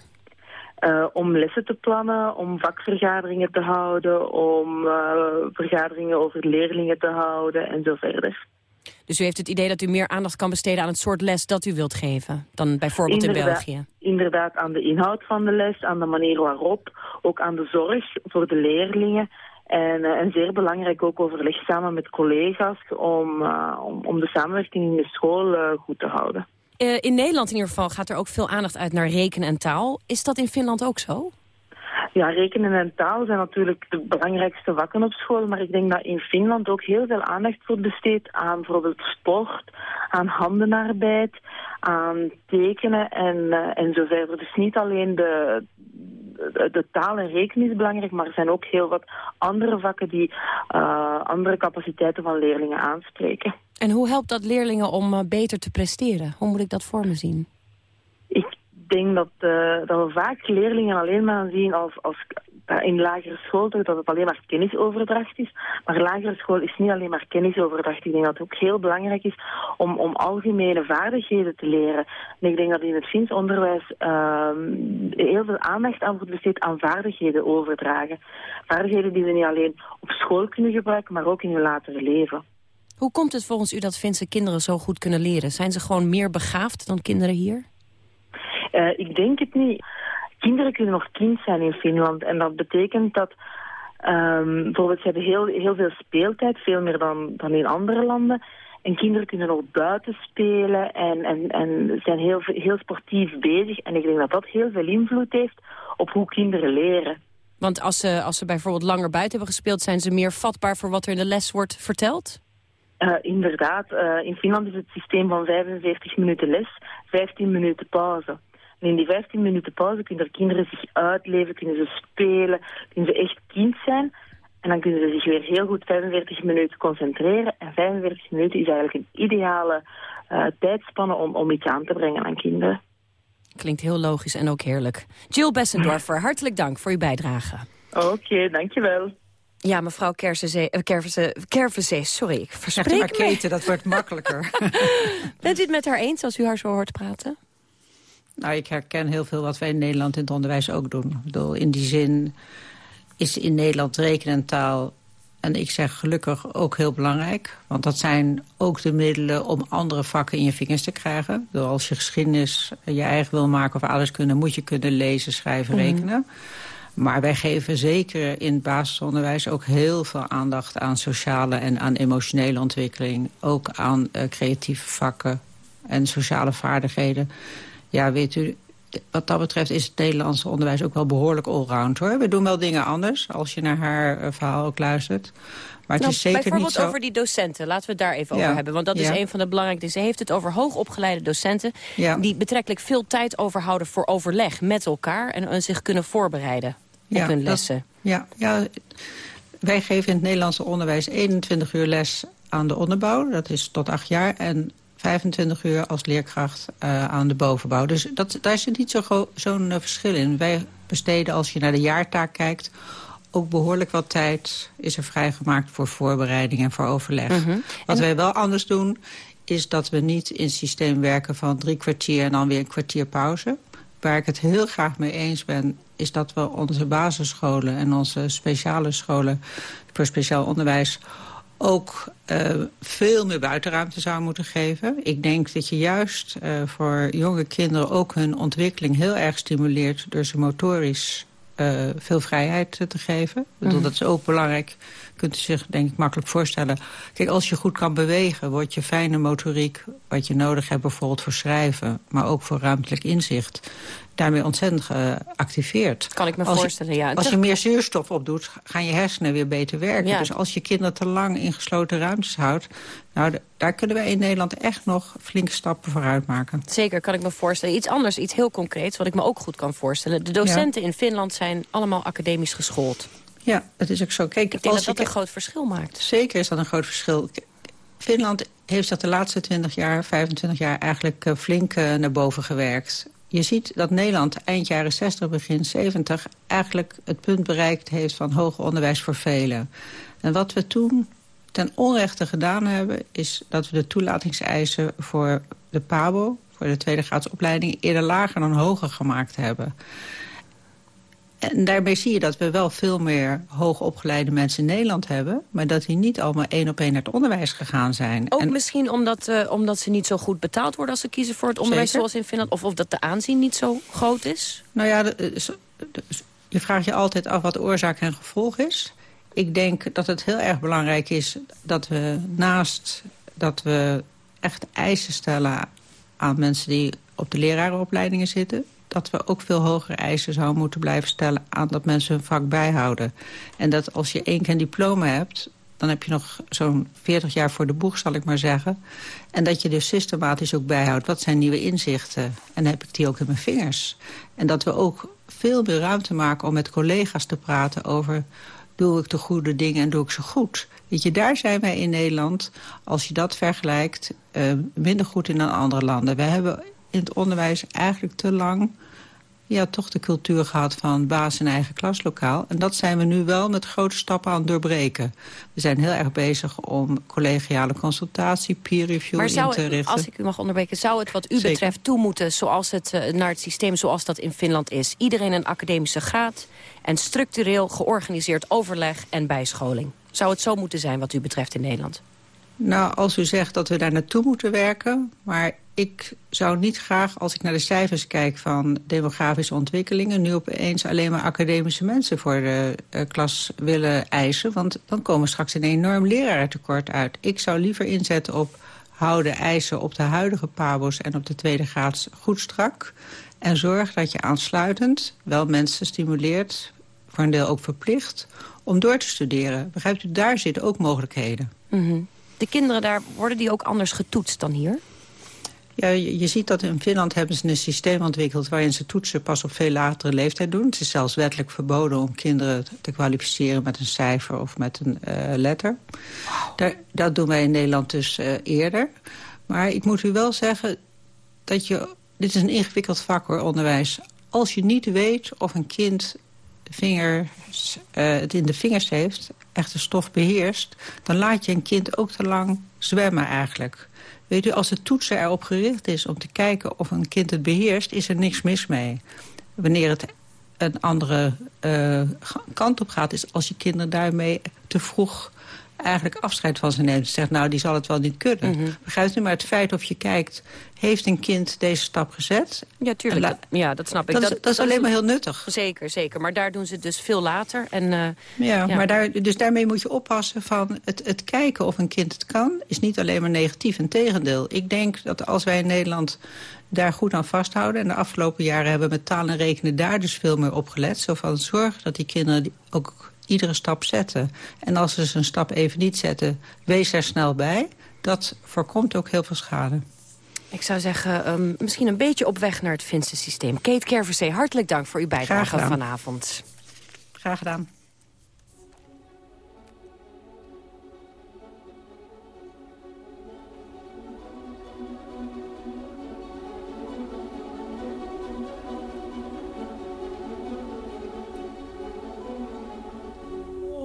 Speaker 26: Uh, om lessen te plannen, om vakvergaderingen te houden, om uh, vergaderingen over leerlingen te houden en zo verder.
Speaker 3: Dus u heeft het idee dat u meer aandacht kan besteden aan het soort les dat u wilt geven dan bijvoorbeeld
Speaker 26: inderdaad,
Speaker 3: in België?
Speaker 26: Inderdaad, aan de inhoud van de les, aan de manier waarop, ook aan de zorg voor de leerlingen. En, uh, en zeer belangrijk ook overleg samen met collega's om, om, om de samenwerking in de school goed te houden.
Speaker 3: In Nederland in ieder geval gaat er ook veel aandacht uit naar rekenen en taal. Is dat in Finland ook zo?
Speaker 26: Ja, rekenen en taal zijn natuurlijk de belangrijkste vakken op school. Maar ik denk dat in Finland ook heel veel aandacht wordt besteed aan bijvoorbeeld sport, aan handenarbeid, aan tekenen en, en zo verder. Dus niet alleen de, de, de, taal en rekenen is belangrijk, maar er zijn ook heel wat andere vakken die uh, andere capaciteiten van leerlingen aanspreken.
Speaker 3: En hoe helpt dat leerlingen om uh, beter te presteren? Hoe moet ik dat voor me zien?
Speaker 26: Ik denk dat, uh, dat we vaak leerlingen alleen maar zien als, als in lagere school toch, dat het alleen maar kennisoverdracht is. Maar lagere school is niet alleen maar kennisoverdracht. Ik denk dat het ook heel belangrijk is om, om algemene vaardigheden te leren. En ik denk dat in het Fins onderwijs uh, heel veel aandacht aan wordt besteed aan vaardigheden overdragen. Vaardigheden die we niet alleen op school kunnen gebruiken, maar ook in hun latere leven.
Speaker 3: Hoe komt het volgens u dat Finse kinderen zo goed kunnen leren? Zijn ze gewoon meer begaafd dan kinderen hier?
Speaker 26: Uh, ik denk het niet. Kinderen kunnen nog kind zijn in Finland. En dat betekent dat... Um, bijvoorbeeld, ze hebben heel, heel veel speeltijd, veel meer dan, dan in andere landen. En kinderen kunnen ook buiten spelen en, en, en zijn heel, heel sportief bezig. En ik denk dat dat heel veel invloed heeft op hoe kinderen leren.
Speaker 3: Want als ze, als ze bijvoorbeeld langer buiten hebben gespeeld... zijn ze meer vatbaar voor wat er in de les wordt verteld?
Speaker 26: Uh, inderdaad. Uh, in Finland is het systeem van 45 minuten les, 15 minuten pauze. En in die 15 minuten pauze kunnen er kinderen zich uitleven, kunnen ze spelen, kunnen ze echt kind zijn. En dan kunnen ze zich weer heel goed 45 minuten concentreren. En 45 minuten is eigenlijk een ideale uh, tijdspanne om, om iets aan te brengen aan kinderen.
Speaker 3: Klinkt heel logisch en ook heerlijk. Jill Bessendorfer, hartelijk dank voor uw bijdrage.
Speaker 26: Oké, okay, dankjewel.
Speaker 3: Ja, mevrouw Kervenzee, Kervenzee, sorry, ik verspreek
Speaker 25: Zeg maar Keten, dat wordt makkelijker.
Speaker 3: Bent u het met haar eens als u haar zo hoort praten?
Speaker 25: Nou, ik herken heel veel wat wij in Nederland in het onderwijs ook doen. Ik bedoel, in die zin is in Nederland rekenen en taal... en ik zeg gelukkig ook heel belangrijk. Want dat zijn ook de middelen om andere vakken in je vingers te krijgen. Bedoel, als je geschiedenis je eigen wil maken of alles kunnen... moet je kunnen lezen, schrijven, rekenen. Mm. Maar wij geven zeker in het basisonderwijs ook heel veel aandacht aan sociale en aan emotionele ontwikkeling. Ook aan uh, creatieve vakken en sociale vaardigheden. Ja, weet u, wat dat betreft is het Nederlandse onderwijs ook wel behoorlijk allround hoor. We doen wel dingen anders, als je naar haar uh, verhaal ook luistert. Maar het
Speaker 3: nou,
Speaker 25: is zeker
Speaker 3: bijvoorbeeld
Speaker 25: niet zo...
Speaker 3: over die docenten, laten we het daar even
Speaker 25: Ja.
Speaker 3: over hebben. Want dat is een van de belangrijke Ze heeft het over hoogopgeleide docenten...
Speaker 25: Ja.
Speaker 3: die betrekkelijk veel tijd overhouden voor overleg met elkaar... en, en zich kunnen voorbereiden op hun
Speaker 25: dat-
Speaker 3: lessen.
Speaker 25: Ja, ja, wij geven in het Nederlandse onderwijs 21 uur les aan de onderbouw. Dat is tot acht jaar. En 25 uur als leerkracht eh, aan de bovenbouw. Dus dat, daar zit niet zo zo'n eh, verschil in. Wij besteden, als je naar de jaartaak kijkt... ook behoorlijk wat tijd is er vrijgemaakt voor voorbereiding en voor overleg.
Speaker 3: Mhm.
Speaker 25: Wat wij wel anders doen, is dat we niet in het systeem werken van drie kwartier... en dan weer een kwartier pauze. Waar ik het heel graag mee eens ben, is dat we onze basisscholen... en onze speciale scholen voor speciaal onderwijs ook eh, veel meer buitenruimte zou moeten geven. Ik denk dat je juist eh, voor jonge kinderen ook hun ontwikkeling heel erg stimuleert... door ze motorisch eh, veel vrijheid te geven. Ik bedoel,
Speaker 3: Mhm.
Speaker 25: Dat is ook belangrijk. Kunt u zich denk ik makkelijk voorstellen. Kijk, als je goed kan bewegen, wordt je fijne motoriek... wat je nodig hebt bijvoorbeeld voor schrijven... maar ook voor ruimtelijk inzicht daarmee ontzettend geactiveerd.
Speaker 3: Kan ik me
Speaker 25: Als je-
Speaker 3: voorstellen, ja.
Speaker 25: Als je meer zuurstof opdoet, gaan je hersenen weer beter werken.
Speaker 3: Ja.
Speaker 25: Dus als je kinderen te lang in gesloten ruimtes houdt... nou, daar kunnen wij in Nederland echt nog flinke stappen vooruit maken.
Speaker 3: Zeker, kan ik me voorstellen. Iets anders, iets heel concreets, wat ik me ook goed kan voorstellen. De docenten in Finland zijn allemaal academisch geschoold.
Speaker 25: Ja, dat is ook zo. Kijk,
Speaker 3: Ik denk
Speaker 25: als
Speaker 3: dat dat een groot verschil maakt.
Speaker 25: Zeker is dat een groot verschil. Finland heeft zich de laatste 20 jaar, 25 jaar... eigenlijk eh, flink eh, naar boven gewerkt. je ziet dat Nederland eind jaren 60, begin 70... eigenlijk het punt bereikt heeft van hoger onderwijs voor velen. En wat we toen ten onrechte gedaan hebben... is dat we de toelatingseisen voor de PABO, voor de tweede graadsopleiding... eerder lager dan hoger gemaakt hebben. En daarmee zie je dat we wel veel meer hoogopgeleide mensen in Nederland hebben... maar dat die niet allemaal één op één naar het onderwijs gegaan zijn.
Speaker 3: Ook misschien omdat, uh, omdat ze niet zo goed betaald worden... als ze kiezen voor het onderwijs
Speaker 25: Zeker.
Speaker 3: zoals in Finland... of of dat de aanzien niet zo groot is?
Speaker 25: Nou ja, de- de- de- je vraagt je altijd af wat oorzaak en gevolg is. Ik denk dat het heel erg belangrijk is dat we naast dat we echt eisen stellen aan mensen die op de lerarenopleidingen zitten... dat we ook veel hogere eisen zouden moeten blijven stellen aan dat mensen hun vak bijhouden. En dat als je één keer een diploma hebt, dan heb je nog zo'n 40 jaar voor de boeg, zal ik maar zeggen. En dat je dus systematisch ook bijhoudt. Wat zijn nieuwe inzichten? En heb ik die ook in mijn vingers. En dat we ook veel meer ruimte maken om met collega's te praten over... doe ik de goede dingen en doe ik ze goed? Weet je, daar zijn wij in Nederland, als je dat vergelijkt... eh, minder goed in dan andere landen. We hebben in het onderwijs eigenlijk te lang ja, toch de cultuur gehad van baas in eigen klaslokaal. En dat zijn we nu wel met grote stappen aan het doorbreken. We zijn heel erg bezig om collegiale consultatie, peer review
Speaker 3: Maar
Speaker 25: in
Speaker 3: zou
Speaker 25: te
Speaker 3: het,
Speaker 25: richten.
Speaker 3: als ik u mag onderbreken, zou het wat u
Speaker 25: Zeker.
Speaker 3: betreft toe moeten zoals het, eh, naar het systeem zoals dat in Finland is? Iedereen een academische graad en structureel georganiseerd overleg en bijscholing. Zou het zo moeten zijn wat u betreft in Nederland?
Speaker 25: Nou, als u zegt dat we daar naartoe moeten werken... maar ik zou niet graag, als ik naar de cijfers kijk van demografische ontwikkelingen... nu opeens alleen maar academische mensen voor de eh, klas willen eisen... want dan komen straks een enorm lerarentekort uit. Ik zou liever inzetten op houden eisen op de huidige pabo's... en op de tweede graads goed strak... en zorg dat je aansluitend wel mensen stimuleert... voor een deel ook verplicht, om door te studeren. Begrijpt u, daar zitten ook mogelijkheden.
Speaker 3: Mhm. De kinderen daar, worden die ook anders getoetst dan hier?
Speaker 25: Ja, je, ziet dat in Finland hebben ze een systeem ontwikkeld... waarin ze toetsen pas op veel latere leeftijd doen. Het is zelfs wettelijk verboden om kinderen te kwalificeren... met een cijfer of met een eh, letter. Daar, dat doen wij in Nederland dus eh, eerder. Maar ik moet u wel zeggen dat je... Dit is een ingewikkeld vak, hoor, onderwijs. Als je niet weet of een kind vingers, eh, het in de vingers heeft... echt de stof beheerst... dan laat je een kind ook te lang zwemmen eigenlijk... Weet u, als de toetsen erop gericht is om te kijken of een kind het beheerst... is er niks mis mee. Wanneer het een andere eh, kant op gaat... is als je kinderen daarmee te vroeg eigenlijk afscheid van ze neemt. Zegt, nou, die zal het wel niet kunnen. Begrijpt u? Maar het feit of je kijkt... heeft een kind deze stap gezet?
Speaker 3: Ja, tuurlijk. Ja, dat snap ik.
Speaker 25: Dat is- dat is alleen maar heel nuttig.
Speaker 3: Zeker, zeker. Maar daar doen ze het dus veel later. En, eh,
Speaker 25: Ja, maar daar, dus daarmee moet je oppassen van het, het kijken of een kind het kan... is niet alleen maar negatief, integendeel. Ik denk dat als wij in Nederland daar goed aan vasthouden... en de afgelopen jaren hebben we met taal en rekenen daar dus veel meer op gelet... zo van zorg dat die kinderen die ook iedere stap zetten. En als ze een stap even niet zetten, wees er snel bij. Dat voorkomt ook heel veel schade.
Speaker 3: ik zou zeggen, ehm, misschien een beetje op weg naar het Finse systeem. Kate Kerversee, hartelijk dank voor uw bijdrage vanavond.
Speaker 25: Graag gedaan.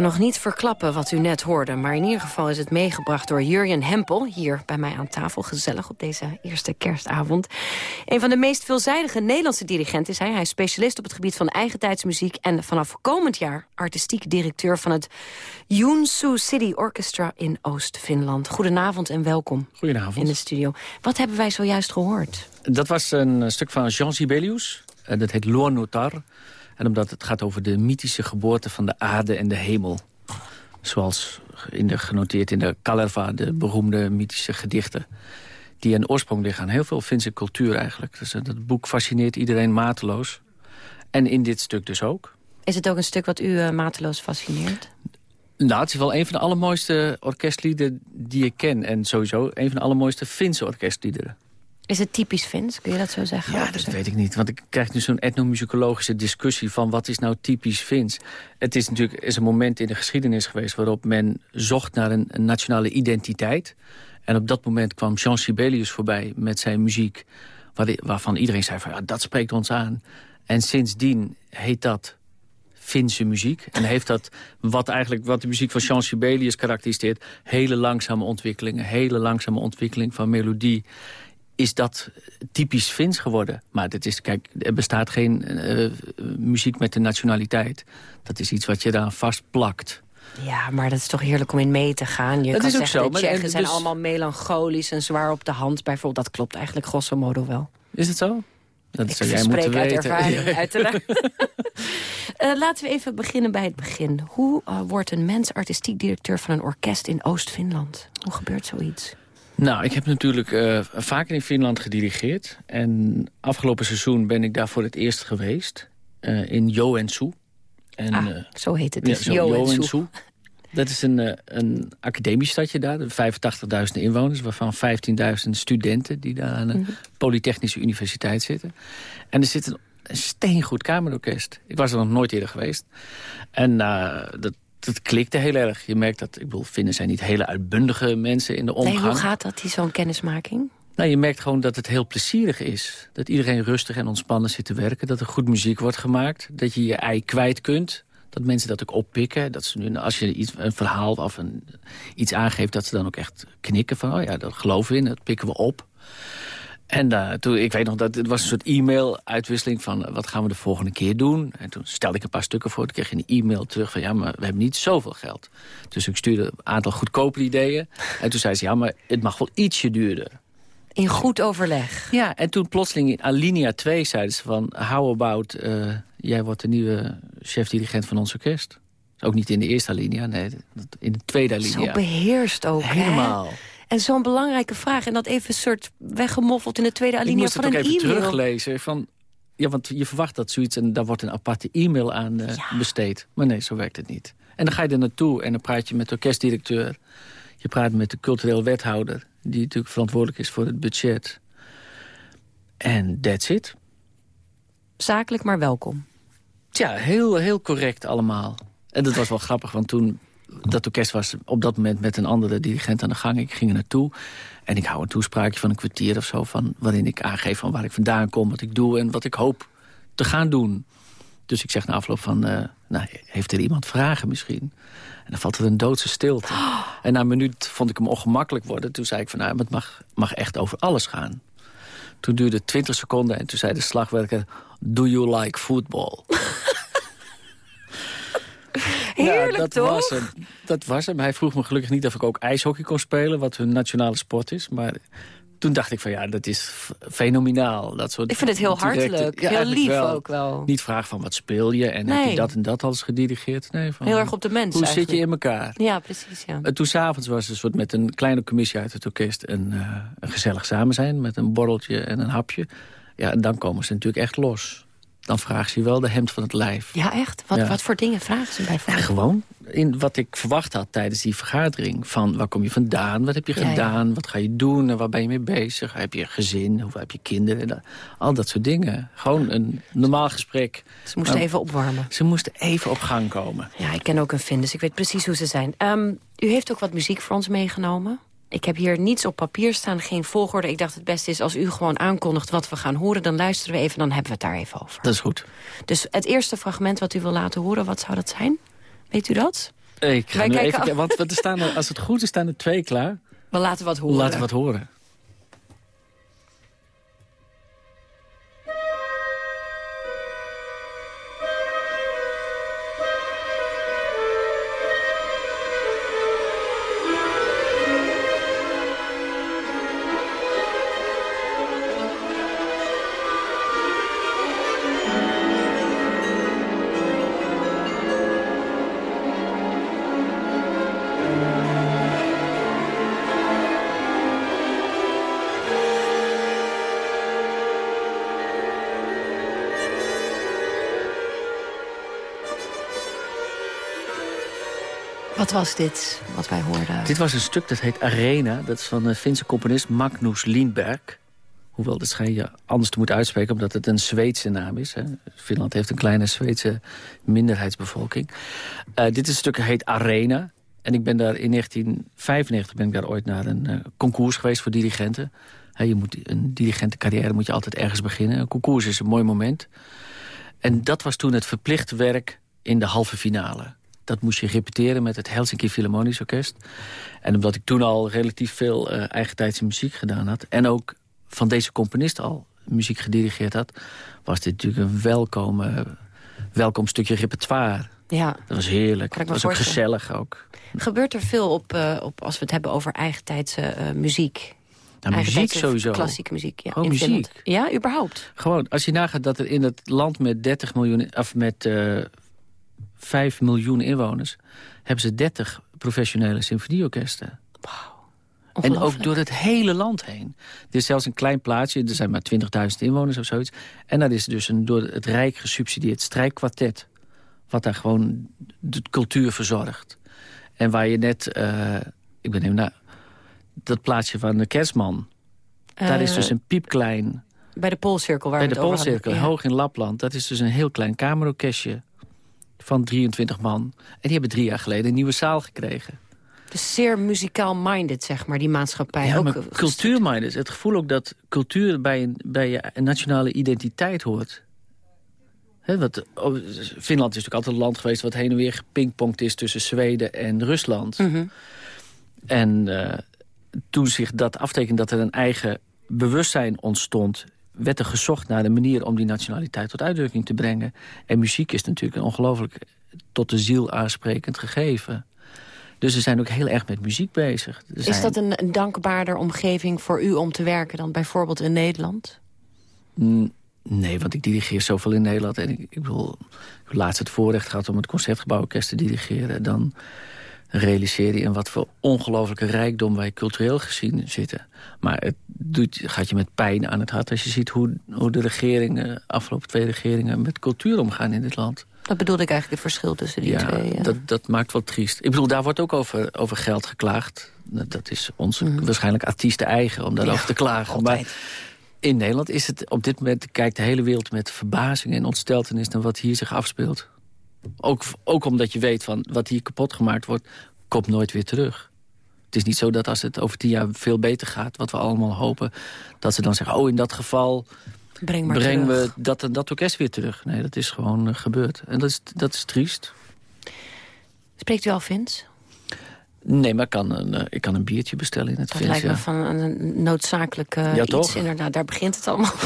Speaker 3: ga nog niet verklappen wat u net hoorde... maar in ieder geval is het meegebracht door Jurjen Hempel... hier bij mij aan tafel, gezellig op deze eerste kerstavond. Een van de meest veelzijdige Nederlandse dirigenten is hij. Hij is specialist op het gebied van eigentijdsmuziek... en vanaf komend jaar artistiek directeur van het Yunsu City Orchestra in Oost-Finland. Goedenavond en welkom
Speaker 27: Goedenavond.
Speaker 3: in de studio. Wat hebben wij zojuist gehoord?
Speaker 27: Dat was een stuk van Jean Sibelius. Uh, dat heet Loor Notar. En omdat het gaat over de mythische geboorte van de aarde en de hemel. Zoals in de, genoteerd in de Kalerva, de beroemde mythische gedichten. Die een oorsprong liggen aan heel veel Finse cultuur eigenlijk. Dus uh, dat boek fascineert iedereen mateloos. En in dit stuk dus ook.
Speaker 3: Is het ook een stuk wat u uh, mateloos fascineert?
Speaker 27: Nou, het is wel een van de allermooiste orkestlieden die ik ken. En sowieso een van de allermooiste Finse orkestliederen.
Speaker 3: Is het typisch Fins? Kun je dat zo zeggen?
Speaker 27: Ja, dat weet ik niet. Want ik krijg nu zo'n etnomusicologische discussie van wat is nou typisch Fins. Het is natuurlijk is een moment in de geschiedenis geweest waarop men zocht naar een, een nationale identiteit. En op dat moment kwam Jean Sibelius voorbij met zijn muziek. Waar, waarvan iedereen zei van ja, dat spreekt ons aan. En sindsdien heet dat Finse muziek. En heeft dat, wat eigenlijk wat de muziek van Jean Sibelius karakteriseert... hele langzame ontwikkelingen, hele langzame ontwikkeling van melodie is dat typisch Fins geworden. Maar dit is, kijk, er bestaat geen uh, muziek met de nationaliteit. Dat is iets wat je daar vastplakt.
Speaker 3: Ja, maar dat is toch heerlijk om in mee te gaan. Je
Speaker 27: dat
Speaker 3: kan
Speaker 27: is ook
Speaker 3: zeggen,
Speaker 27: zo.
Speaker 3: de Tsjechen
Speaker 27: dus...
Speaker 3: zijn allemaal melancholisch en zwaar op de hand. Bijvoorbeeld, dat klopt eigenlijk grosso modo wel.
Speaker 27: Is het zo? Dat zou jij moeten
Speaker 3: uit
Speaker 27: weten.
Speaker 3: ervaring, uiteraard. uh, laten we even beginnen bij het begin. Hoe uh, wordt een mens artistiek directeur van een orkest in Oost-Finland? Hoe gebeurt zoiets?
Speaker 27: Nou, ik heb natuurlijk uh, vaker in Finland gedirigeerd. En afgelopen seizoen ben ik daar voor het eerst geweest. Uh, in Joensuu. En,
Speaker 3: ah, uh, zo heet het dus,
Speaker 27: ja,
Speaker 3: Joensuu.
Speaker 27: Dat is een, een academisch stadje daar, 85.000 inwoners... waarvan 15.000 studenten die daar aan de mm -hmm. Polytechnische Universiteit zitten. En er zit een, een steengoed kamerorkest. Ik was er nog nooit eerder geweest. En dat, dat klikte heel erg. Je merkt dat, ik bedoel, Finnen zijn niet hele uitbundige mensen in de omgang.
Speaker 3: Nee, hoe gaat dat, die zo'n kennismaking?
Speaker 27: Nou, je merkt gewoon dat het heel plezierig is. Dat iedereen rustig en ontspannen zit te werken. Dat er goed muziek wordt gemaakt. Dat je je ei kwijt kunt. Dat mensen dat ook oppikken. Dat ze nu, als je iets, een verhaal of een, iets aangeeft... dat ze dan ook echt knikken van... oh ja, dat geloven we in, dat pikken we op. En uh, toen, ik weet nog, dat het was een soort e-mail-uitwisseling van... Uh, wat gaan we de volgende keer doen? En toen stelde ik een paar stukken voor. Toen kreeg je een e-mail terug van... ja, maar we hebben niet zoveel geld. Dus ik stuurde een aantal goedkope ideeën. En toen zei ze, ja, maar het mag wel ietsje duurder.
Speaker 3: In goed overleg.
Speaker 27: Ja, en toen plotseling in Alinea 2 zeiden ze van... how about, uh, jij wordt de nieuwe chef-dirigent van ons orkest. Ook niet in de eerste alinea, nee, in de tweede alinea.
Speaker 3: Zo beheerst ook,
Speaker 27: Helemaal.
Speaker 3: Hè? En zo'n belangrijke vraag. En dat even soort weggemoffeld in de tweede alinea van een e-mail.
Speaker 27: Ik moest het ook even teruglezen. Van, ja, want je verwacht dat zoiets en daar wordt een aparte e-mail aan uh, ja. besteed. Maar nee, zo werkt het niet. En dan ga je er naartoe en dan praat je met de orkestdirecteur. Je praat met de cultureel wethouder. Die natuurlijk verantwoordelijk is voor het budget. En that's it.
Speaker 3: Zakelijk, maar welkom.
Speaker 27: Ja, heel, heel correct allemaal. En dat was wel grappig, want toen... Dat orkest was op dat moment met een andere dirigent aan de gang. Ik ging er naartoe en ik hou een toespraakje van een kwartier of zo... Van, waarin ik aangeef van waar ik vandaan kom, wat ik doe... en wat ik hoop te gaan doen. Dus ik zeg na afloop van... Uh, nou, heeft er iemand vragen misschien? En dan valt er een doodse stilte. Oh. En na een minuut vond ik hem ongemakkelijk worden. Toen zei ik van, nou, het mag, mag echt over alles gaan. Toen duurde het 20 seconden en toen zei de slagwerker... Do you like football?
Speaker 3: Heerlijk,
Speaker 27: ja, dat
Speaker 3: toch?
Speaker 27: Was hem. Dat was hem. Hij vroeg me gelukkig niet of ik ook ijshockey kon spelen... wat hun nationale sport is. Maar toen dacht ik van ja, dat is fenomenaal. Dat soort
Speaker 3: ik vind het heel
Speaker 27: directe,
Speaker 3: hartelijk.
Speaker 27: Ja,
Speaker 3: heel lief
Speaker 27: wel.
Speaker 3: ook wel.
Speaker 27: Niet vraag van wat speel je en
Speaker 3: Nee.
Speaker 27: heb je dat en dat al eens gedirigeerd. Nee, van,
Speaker 3: Heel erg op de mens
Speaker 27: Hoe
Speaker 3: eigenlijk.
Speaker 27: zit je in elkaar?
Speaker 3: Ja, precies, ja.
Speaker 27: En toen s'avonds was het een soort met een kleine commissie uit het orkest... Een, eh, een gezellig samen zijn met een borreltje en een hapje. Ja, en dan komen ze natuurlijk echt los. Dan vragen ze je wel de hemd van het lijf.
Speaker 3: Ja, echt? Wat,
Speaker 27: Ja.
Speaker 3: wat voor dingen vragen ze
Speaker 27: Ja,
Speaker 3: bijvoorbeeld?
Speaker 27: gewoon in wat ik verwacht had tijdens die vergadering. Van waar kom je vandaan, wat heb je
Speaker 3: Ja, ja.
Speaker 27: gedaan, wat ga je doen... en waar ben je mee bezig, heb je een gezin, hoe heb je kinderen... en al dat soort dingen. Gewoon een normaal gesprek.
Speaker 3: Ze moesten
Speaker 27: Maar
Speaker 3: even opwarmen.
Speaker 27: Ze moesten even op gang komen.
Speaker 3: Ja, ik ken ook een Finn, dus ik weet precies hoe ze zijn. Ehm, u heeft ook wat muziek voor ons meegenomen. Ik heb hier niets op papier staan, geen volgorde. Ik dacht het beste is als u gewoon aankondigt wat we gaan horen... dan luisteren we even, dan hebben we het daar even over.
Speaker 27: Dat is goed.
Speaker 3: Dus het eerste fragment wat u wil laten horen, wat zou dat zijn? Weet u dat?
Speaker 27: Ik ga
Speaker 19: Wij
Speaker 27: nu
Speaker 19: kijken
Speaker 27: even,
Speaker 19: af-
Speaker 27: want want er staan er, als het goed is, staan er twee klaar.
Speaker 19: We laten wat horen.
Speaker 27: Laten we wat horen.
Speaker 3: Wat was dit, wat wij hoorden?
Speaker 27: Dit was een stuk dat heet Arena. Dat is van de Finse componist Magnus Lindberg. Hoewel, dat schijn je anders te moeten uitspreken... omdat het een Zweedse naam is. Hè. Finland heeft een kleine Zweedse minderheidsbevolking. Eh, dit is een stuk heet Arena. En ik ben daar in 1995 ben ik daar ooit naar een eh, concours geweest voor dirigenten. Hè, je moet, een dirigentencarrière moet je altijd ergens beginnen. Een concours is een mooi moment. En dat was toen het verplichte werk in de halve finale. Dat moest je repeteren met het Helsinki Philharmonisch Orkest. En omdat ik toen al relatief veel uh, eigentijdse muziek gedaan had... en ook van deze componist al muziek gedirigeerd had... was dit natuurlijk een welkom, uh, welkom stukje repertoire.
Speaker 3: Ja.
Speaker 27: Dat was heerlijk. Dat was ook gezellig ook.
Speaker 3: Gebeurt er veel op, uh, op als we het hebben over eigentijdse uh, muziek?
Speaker 27: Nou, muziek sowieso.
Speaker 3: Klassieke muziek, ja.
Speaker 27: Muziek.
Speaker 3: Finland. Ja, überhaupt?
Speaker 27: Gewoon, als je nagaat dat er in het land met 30 miljoen... of met uh, 5 miljoen inwoners... hebben ze 30 professionele symfonieorkesten. En ook door het hele land heen. Er is zelfs een klein plaatsje, er zijn maar 20.000 inwoners of zoiets. En daar is dus een door het Rijk gesubsidieerd strijkkwartet. Wat daar gewoon de cultuur verzorgt. En waar je net, uh, ik ben even naar dat plaatsje van de Kerstman. Uh, daar is dus een piepklein...
Speaker 3: Bij de Poolcirkel waar
Speaker 27: bij
Speaker 3: we
Speaker 27: de Poolcirkel, hoog in Lapland. Dat is dus een heel klein kamerorkestje van 23 man. En die hebben drie jaar geleden een nieuwe zaal gekregen.
Speaker 3: Dus zeer muzikaal-minded, zeg maar, die maatschappij.
Speaker 27: Ja,
Speaker 3: ook
Speaker 27: maar cultuur-minded. Het gevoel ook dat cultuur bij, een, bij je nationale identiteit hoort. He, wat, oh, Finland is natuurlijk altijd een land geweest... wat heen en weer gepingpongd is tussen Zweden en Rusland.
Speaker 3: Mhm.
Speaker 27: Mm -hmm. En uh, toen zich dat aftekende dat er een eigen bewustzijn ontstond... werd er gezocht naar de manier om die nationaliteit tot uitdrukking te brengen. En muziek is natuurlijk een ongelooflijk tot de ziel aansprekend gegeven. Dus ze zijn ook heel erg met muziek bezig.
Speaker 3: Is dat een, een, dankbaarder omgeving voor u om te werken dan bijvoorbeeld in Nederland?
Speaker 27: Mm, nee, want ik dirigeer zoveel in Nederland. En ik, ik bedoel, ik heb laatst het voorrecht gehad om het Concertgebouworkest te dirigeren. Dan realiseer je in wat voor ongelofelijke rijkdom wij cultureel gezien zitten. Maar het doet, gaat je met pijn aan het hart als je ziet hoe, hoe de regeringen, afgelopen twee regeringen, met cultuur omgaan in dit land.
Speaker 3: Dat bedoelde ik eigenlijk het verschil tussen die
Speaker 27: ja,
Speaker 3: twee. Ja.
Speaker 27: Dat, dat maakt wel triest. Ik bedoel, daar wordt ook over, over geld geklaagd. Dat is ons mm. waarschijnlijk artiesten eigen om daarover ja, te klagen.
Speaker 3: Altijd.
Speaker 27: Maar in Nederland is het op dit moment... kijkt de hele wereld met verbazing en ontsteltenis... naar wat hier zich afspeelt. Ook, ook omdat je weet van wat hier kapot gemaakt wordt... komt nooit weer terug. Het is niet zo dat als het over tien jaar veel beter gaat... wat we allemaal hopen, dat ze dan zeggen... oh, in dat geval
Speaker 3: Breng maar
Speaker 27: brengen
Speaker 3: terug.
Speaker 27: we dat, dat orkest weer terug. Nee, dat is gewoon uh, gebeurd. En dat is, dat is triest.
Speaker 3: Spreekt u al Fins?
Speaker 27: Nee, maar ik kan een, uh, ik kan een biertje bestellen in het
Speaker 3: dat
Speaker 27: Fins.
Speaker 3: lijkt me van een noodzakelijk uh,
Speaker 27: ja,
Speaker 3: iets.
Speaker 27: Toch?
Speaker 3: Inderdaad, daar begint het allemaal.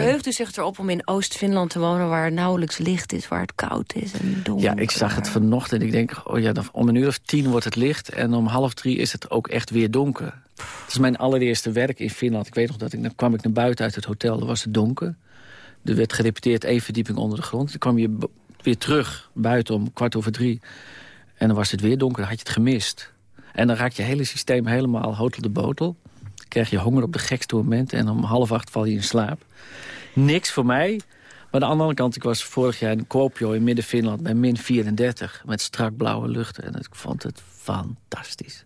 Speaker 3: Verheugt u zich erop om in Oost-Finland te wonen... waar nauwelijks licht is, waar het koud is en donker?
Speaker 27: Ja, ik zag het vanochtend. Ik denk, oh ja, om een uur of tien wordt het licht... en om half drie is het ook echt weer donker. Het is mijn allereerste werk in Finland. Ik weet nog dat ik, dan kwam ik naar buiten uit het hotel, dan was het donker. Er werd gerepeteerd één verdieping onder de grond. Dan kwam je weer terug buiten om kwart over drie. En dan was het weer donker, dan had je het gemist. En dan raakt je hele systeem helemaal hotel de botel. Krijg je honger op de gekste momenten... en om half acht val je in slaap. Niks voor mij. Maar aan de andere kant, ik was vorig jaar in Kuopio in midden-Finland... bij min 34, met strak blauwe lucht. En ik vond het fantastisch.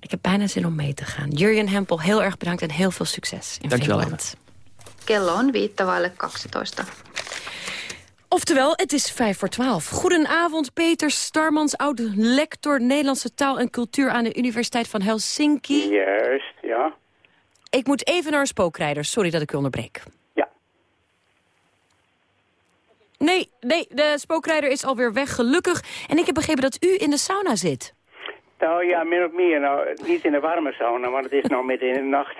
Speaker 3: Ik heb bijna zin om mee te gaan. Jurjen Hempel, heel erg bedankt en heel veel succes in
Speaker 27: Dankjewel,
Speaker 3: Finland.
Speaker 6: Kello on viittä vaille 12.
Speaker 3: Oftewel, het is vijf voor twaalf. Goedenavond, Peter Starmans, oud-lector Nederlandse taal en cultuur... aan de Universiteit van Helsinki.
Speaker 28: Juist, ja.
Speaker 3: Ik moet even naar een spookrijder. Sorry dat ik u onderbreek.
Speaker 28: Ja.
Speaker 3: Nee, nee, de spookrijder is alweer weg, gelukkig. En ik heb begrepen dat u in de sauna zit.
Speaker 28: Nou ja, min of meer. Nou, niet in de warme sauna, want het is nou midden in de nacht.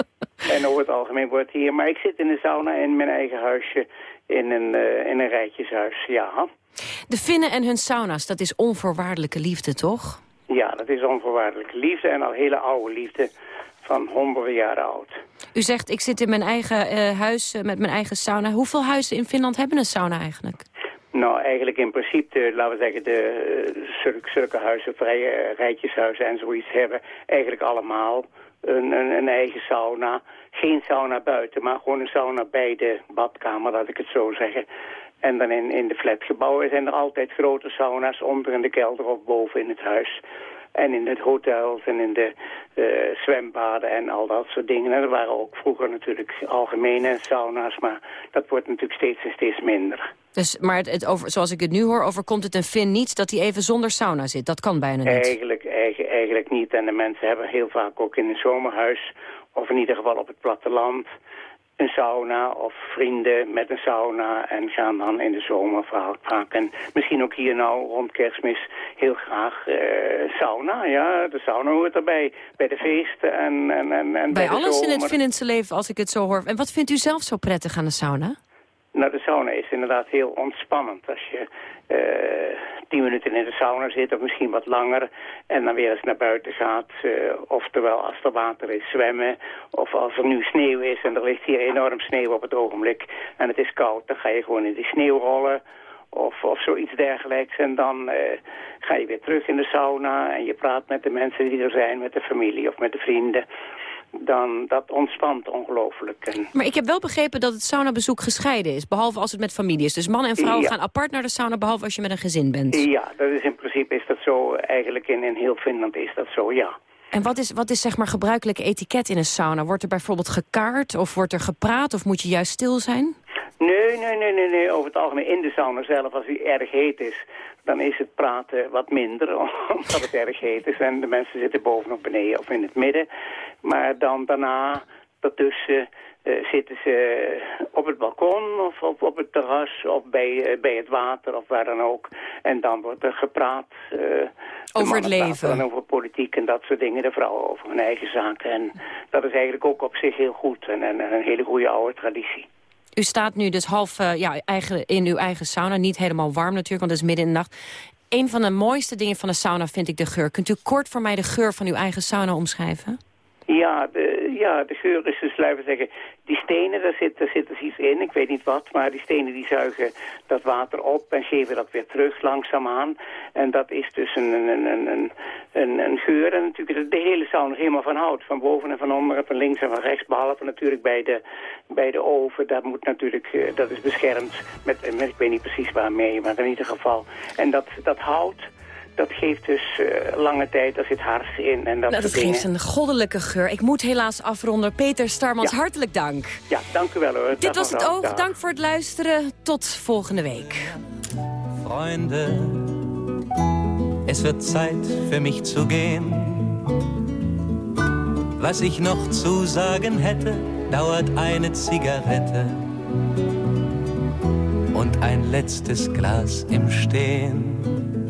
Speaker 28: en over het algemeen wordt hier. Maar ik zit in de sauna in mijn eigen huisje in een, uh, in een rijtjeshuis, ja.
Speaker 3: De Finnen en hun sauna's, dat is onvoorwaardelijke liefde, toch?
Speaker 28: Ja, dat is onvoorwaardelijke liefde en al hele oude liefde van honderden jaren oud.
Speaker 3: U zegt, ik zit in mijn eigen uh, huis uh, met mijn eigen sauna. Hoeveel huizen in Finland hebben een sauna eigenlijk?
Speaker 28: Nou, eigenlijk in principe, laten we zeggen, de, zulke, zulke huizen, vrije rijtjeshuizen en zoiets hebben eigenlijk allemaal een, een, een, eigen sauna. Geen sauna buiten, maar gewoon een sauna bij de badkamer, laat ik het zo zeggen. En dan in, in de flatgebouwen zijn er altijd grote sauna's onder in de kelder of boven in het huis. En in het hotels en in de uh, zwembaden en al dat soort dingen. En er waren ook vroeger natuurlijk algemene sauna's, maar dat wordt natuurlijk steeds en steeds minder.
Speaker 3: Dus, maar het, het over, zoals ik het nu hoor, overkomt het een Fin niet dat hij even zonder sauna zit? Dat kan bijna niet.
Speaker 28: Eigenlijk, eigenlijk, eigenlijk niet. En de mensen hebben heel vaak ook in een zomerhuis, of in ieder geval op het platteland een sauna of vrienden met een sauna en gaan dan in de zomer vaak. En misschien ook hier nou rond kerstmis heel graag uh, sauna. Ja, de sauna hoort erbij. Bij de feesten en, en, en, en
Speaker 3: bij,
Speaker 28: bij
Speaker 3: alles in het Finlandse leven als ik het zo hoor. En wat vindt u zelf zo prettig aan de sauna?
Speaker 28: Nou, de sauna is inderdaad heel ontspannend. Als je uh, tien minuten in de sauna zit, of misschien wat langer... en dan weer eens naar buiten gaat. Uh, oftewel als er water is, zwemmen. Of als er nu sneeuw is en er ligt hier enorm sneeuw op het ogenblik... en het is koud, dan ga je gewoon in die sneeuw rollen... Of, of zoiets dergelijks. En dan uh, ga je weer terug in de sauna en je praat met de mensen die er zijn, met de familie of met de vrienden dan dat ontspant ongelooflijk.
Speaker 3: Maar ik heb wel begrepen dat het saunabezoek gescheiden is, behalve als het met familie is. Dus man en vrouw
Speaker 28: Ja.
Speaker 3: gaan apart naar de sauna, behalve als je met een gezin bent.
Speaker 28: Ja, dat is in principe is dat zo. Eigenlijk in, in heel Finland is dat zo, ja.
Speaker 3: En wat is, wat is zeg maar gebruikelijke etiket in een sauna? Wordt er bijvoorbeeld gekaart of wordt er gepraat of moet je juist stil zijn?
Speaker 28: Nee, nee, nee, nee, nee. Over het algemeen in de sauna zelf, als die erg heet is, dan is het praten wat minder, omdat het erg heet is. En de mensen zitten boven of beneden of in het midden. Maar dan daarna, daartussen, eh, zitten ze op het balkon of op, op het terras of bij, eh, bij het water of waar dan ook. En dan wordt er gepraat. de
Speaker 3: Over het leven.
Speaker 28: dan over politiek en dat soort dingen. De vrouwen over hun eigen zaken. En dat is eigenlijk ook op zich heel goed en, en een hele goede oude traditie.
Speaker 3: U staat nu dus half eh, ja, eigen, in uw eigen sauna. Niet helemaal warm natuurlijk, want het is midden in de nacht. Een van de mooiste dingen van de sauna vind ik de geur. Kunt u kort voor mij de geur van uw eigen sauna omschrijven?
Speaker 28: Ja, ja, de geur is dus, laten we zeggen, die stenen, daar zit, daar zit dus iets in, ik weet niet wat, maar die stenen die zuigen dat water op en geven dat weer terug langzaamaan. En dat is dus een, een, een, een, een, geur en natuurlijk de hele sauna helemaal van hout, van boven en van onder, van links en van rechts, behalve natuurlijk bij de, bij de oven, dat moet natuurlijk, eh, dat is beschermd met, met, ik weet niet precies waarmee, maar in ieder geval. En dat, dat hout, dat geeft dus eh, lange tijd, daar zit hars in en dat
Speaker 3: Nou, dat geeft een goddelijke geur. Ik moet helaas afronden. Peter Starmans,
Speaker 28: Ja.
Speaker 3: hartelijk dank.
Speaker 28: Ja, dank u wel hoor.
Speaker 3: Dit
Speaker 28: Dag
Speaker 3: was het. Oog.
Speaker 28: Dag.
Speaker 3: Dank voor het luisteren. Tot volgende week.
Speaker 29: Freunde, es wird Zeit für mich zu gehen. Was ich noch zu sagen hätte, dauert eine Zigarette und ein letztes Glas im Stehen.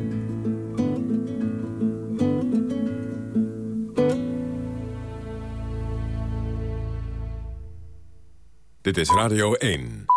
Speaker 5: Dit is Radio 1.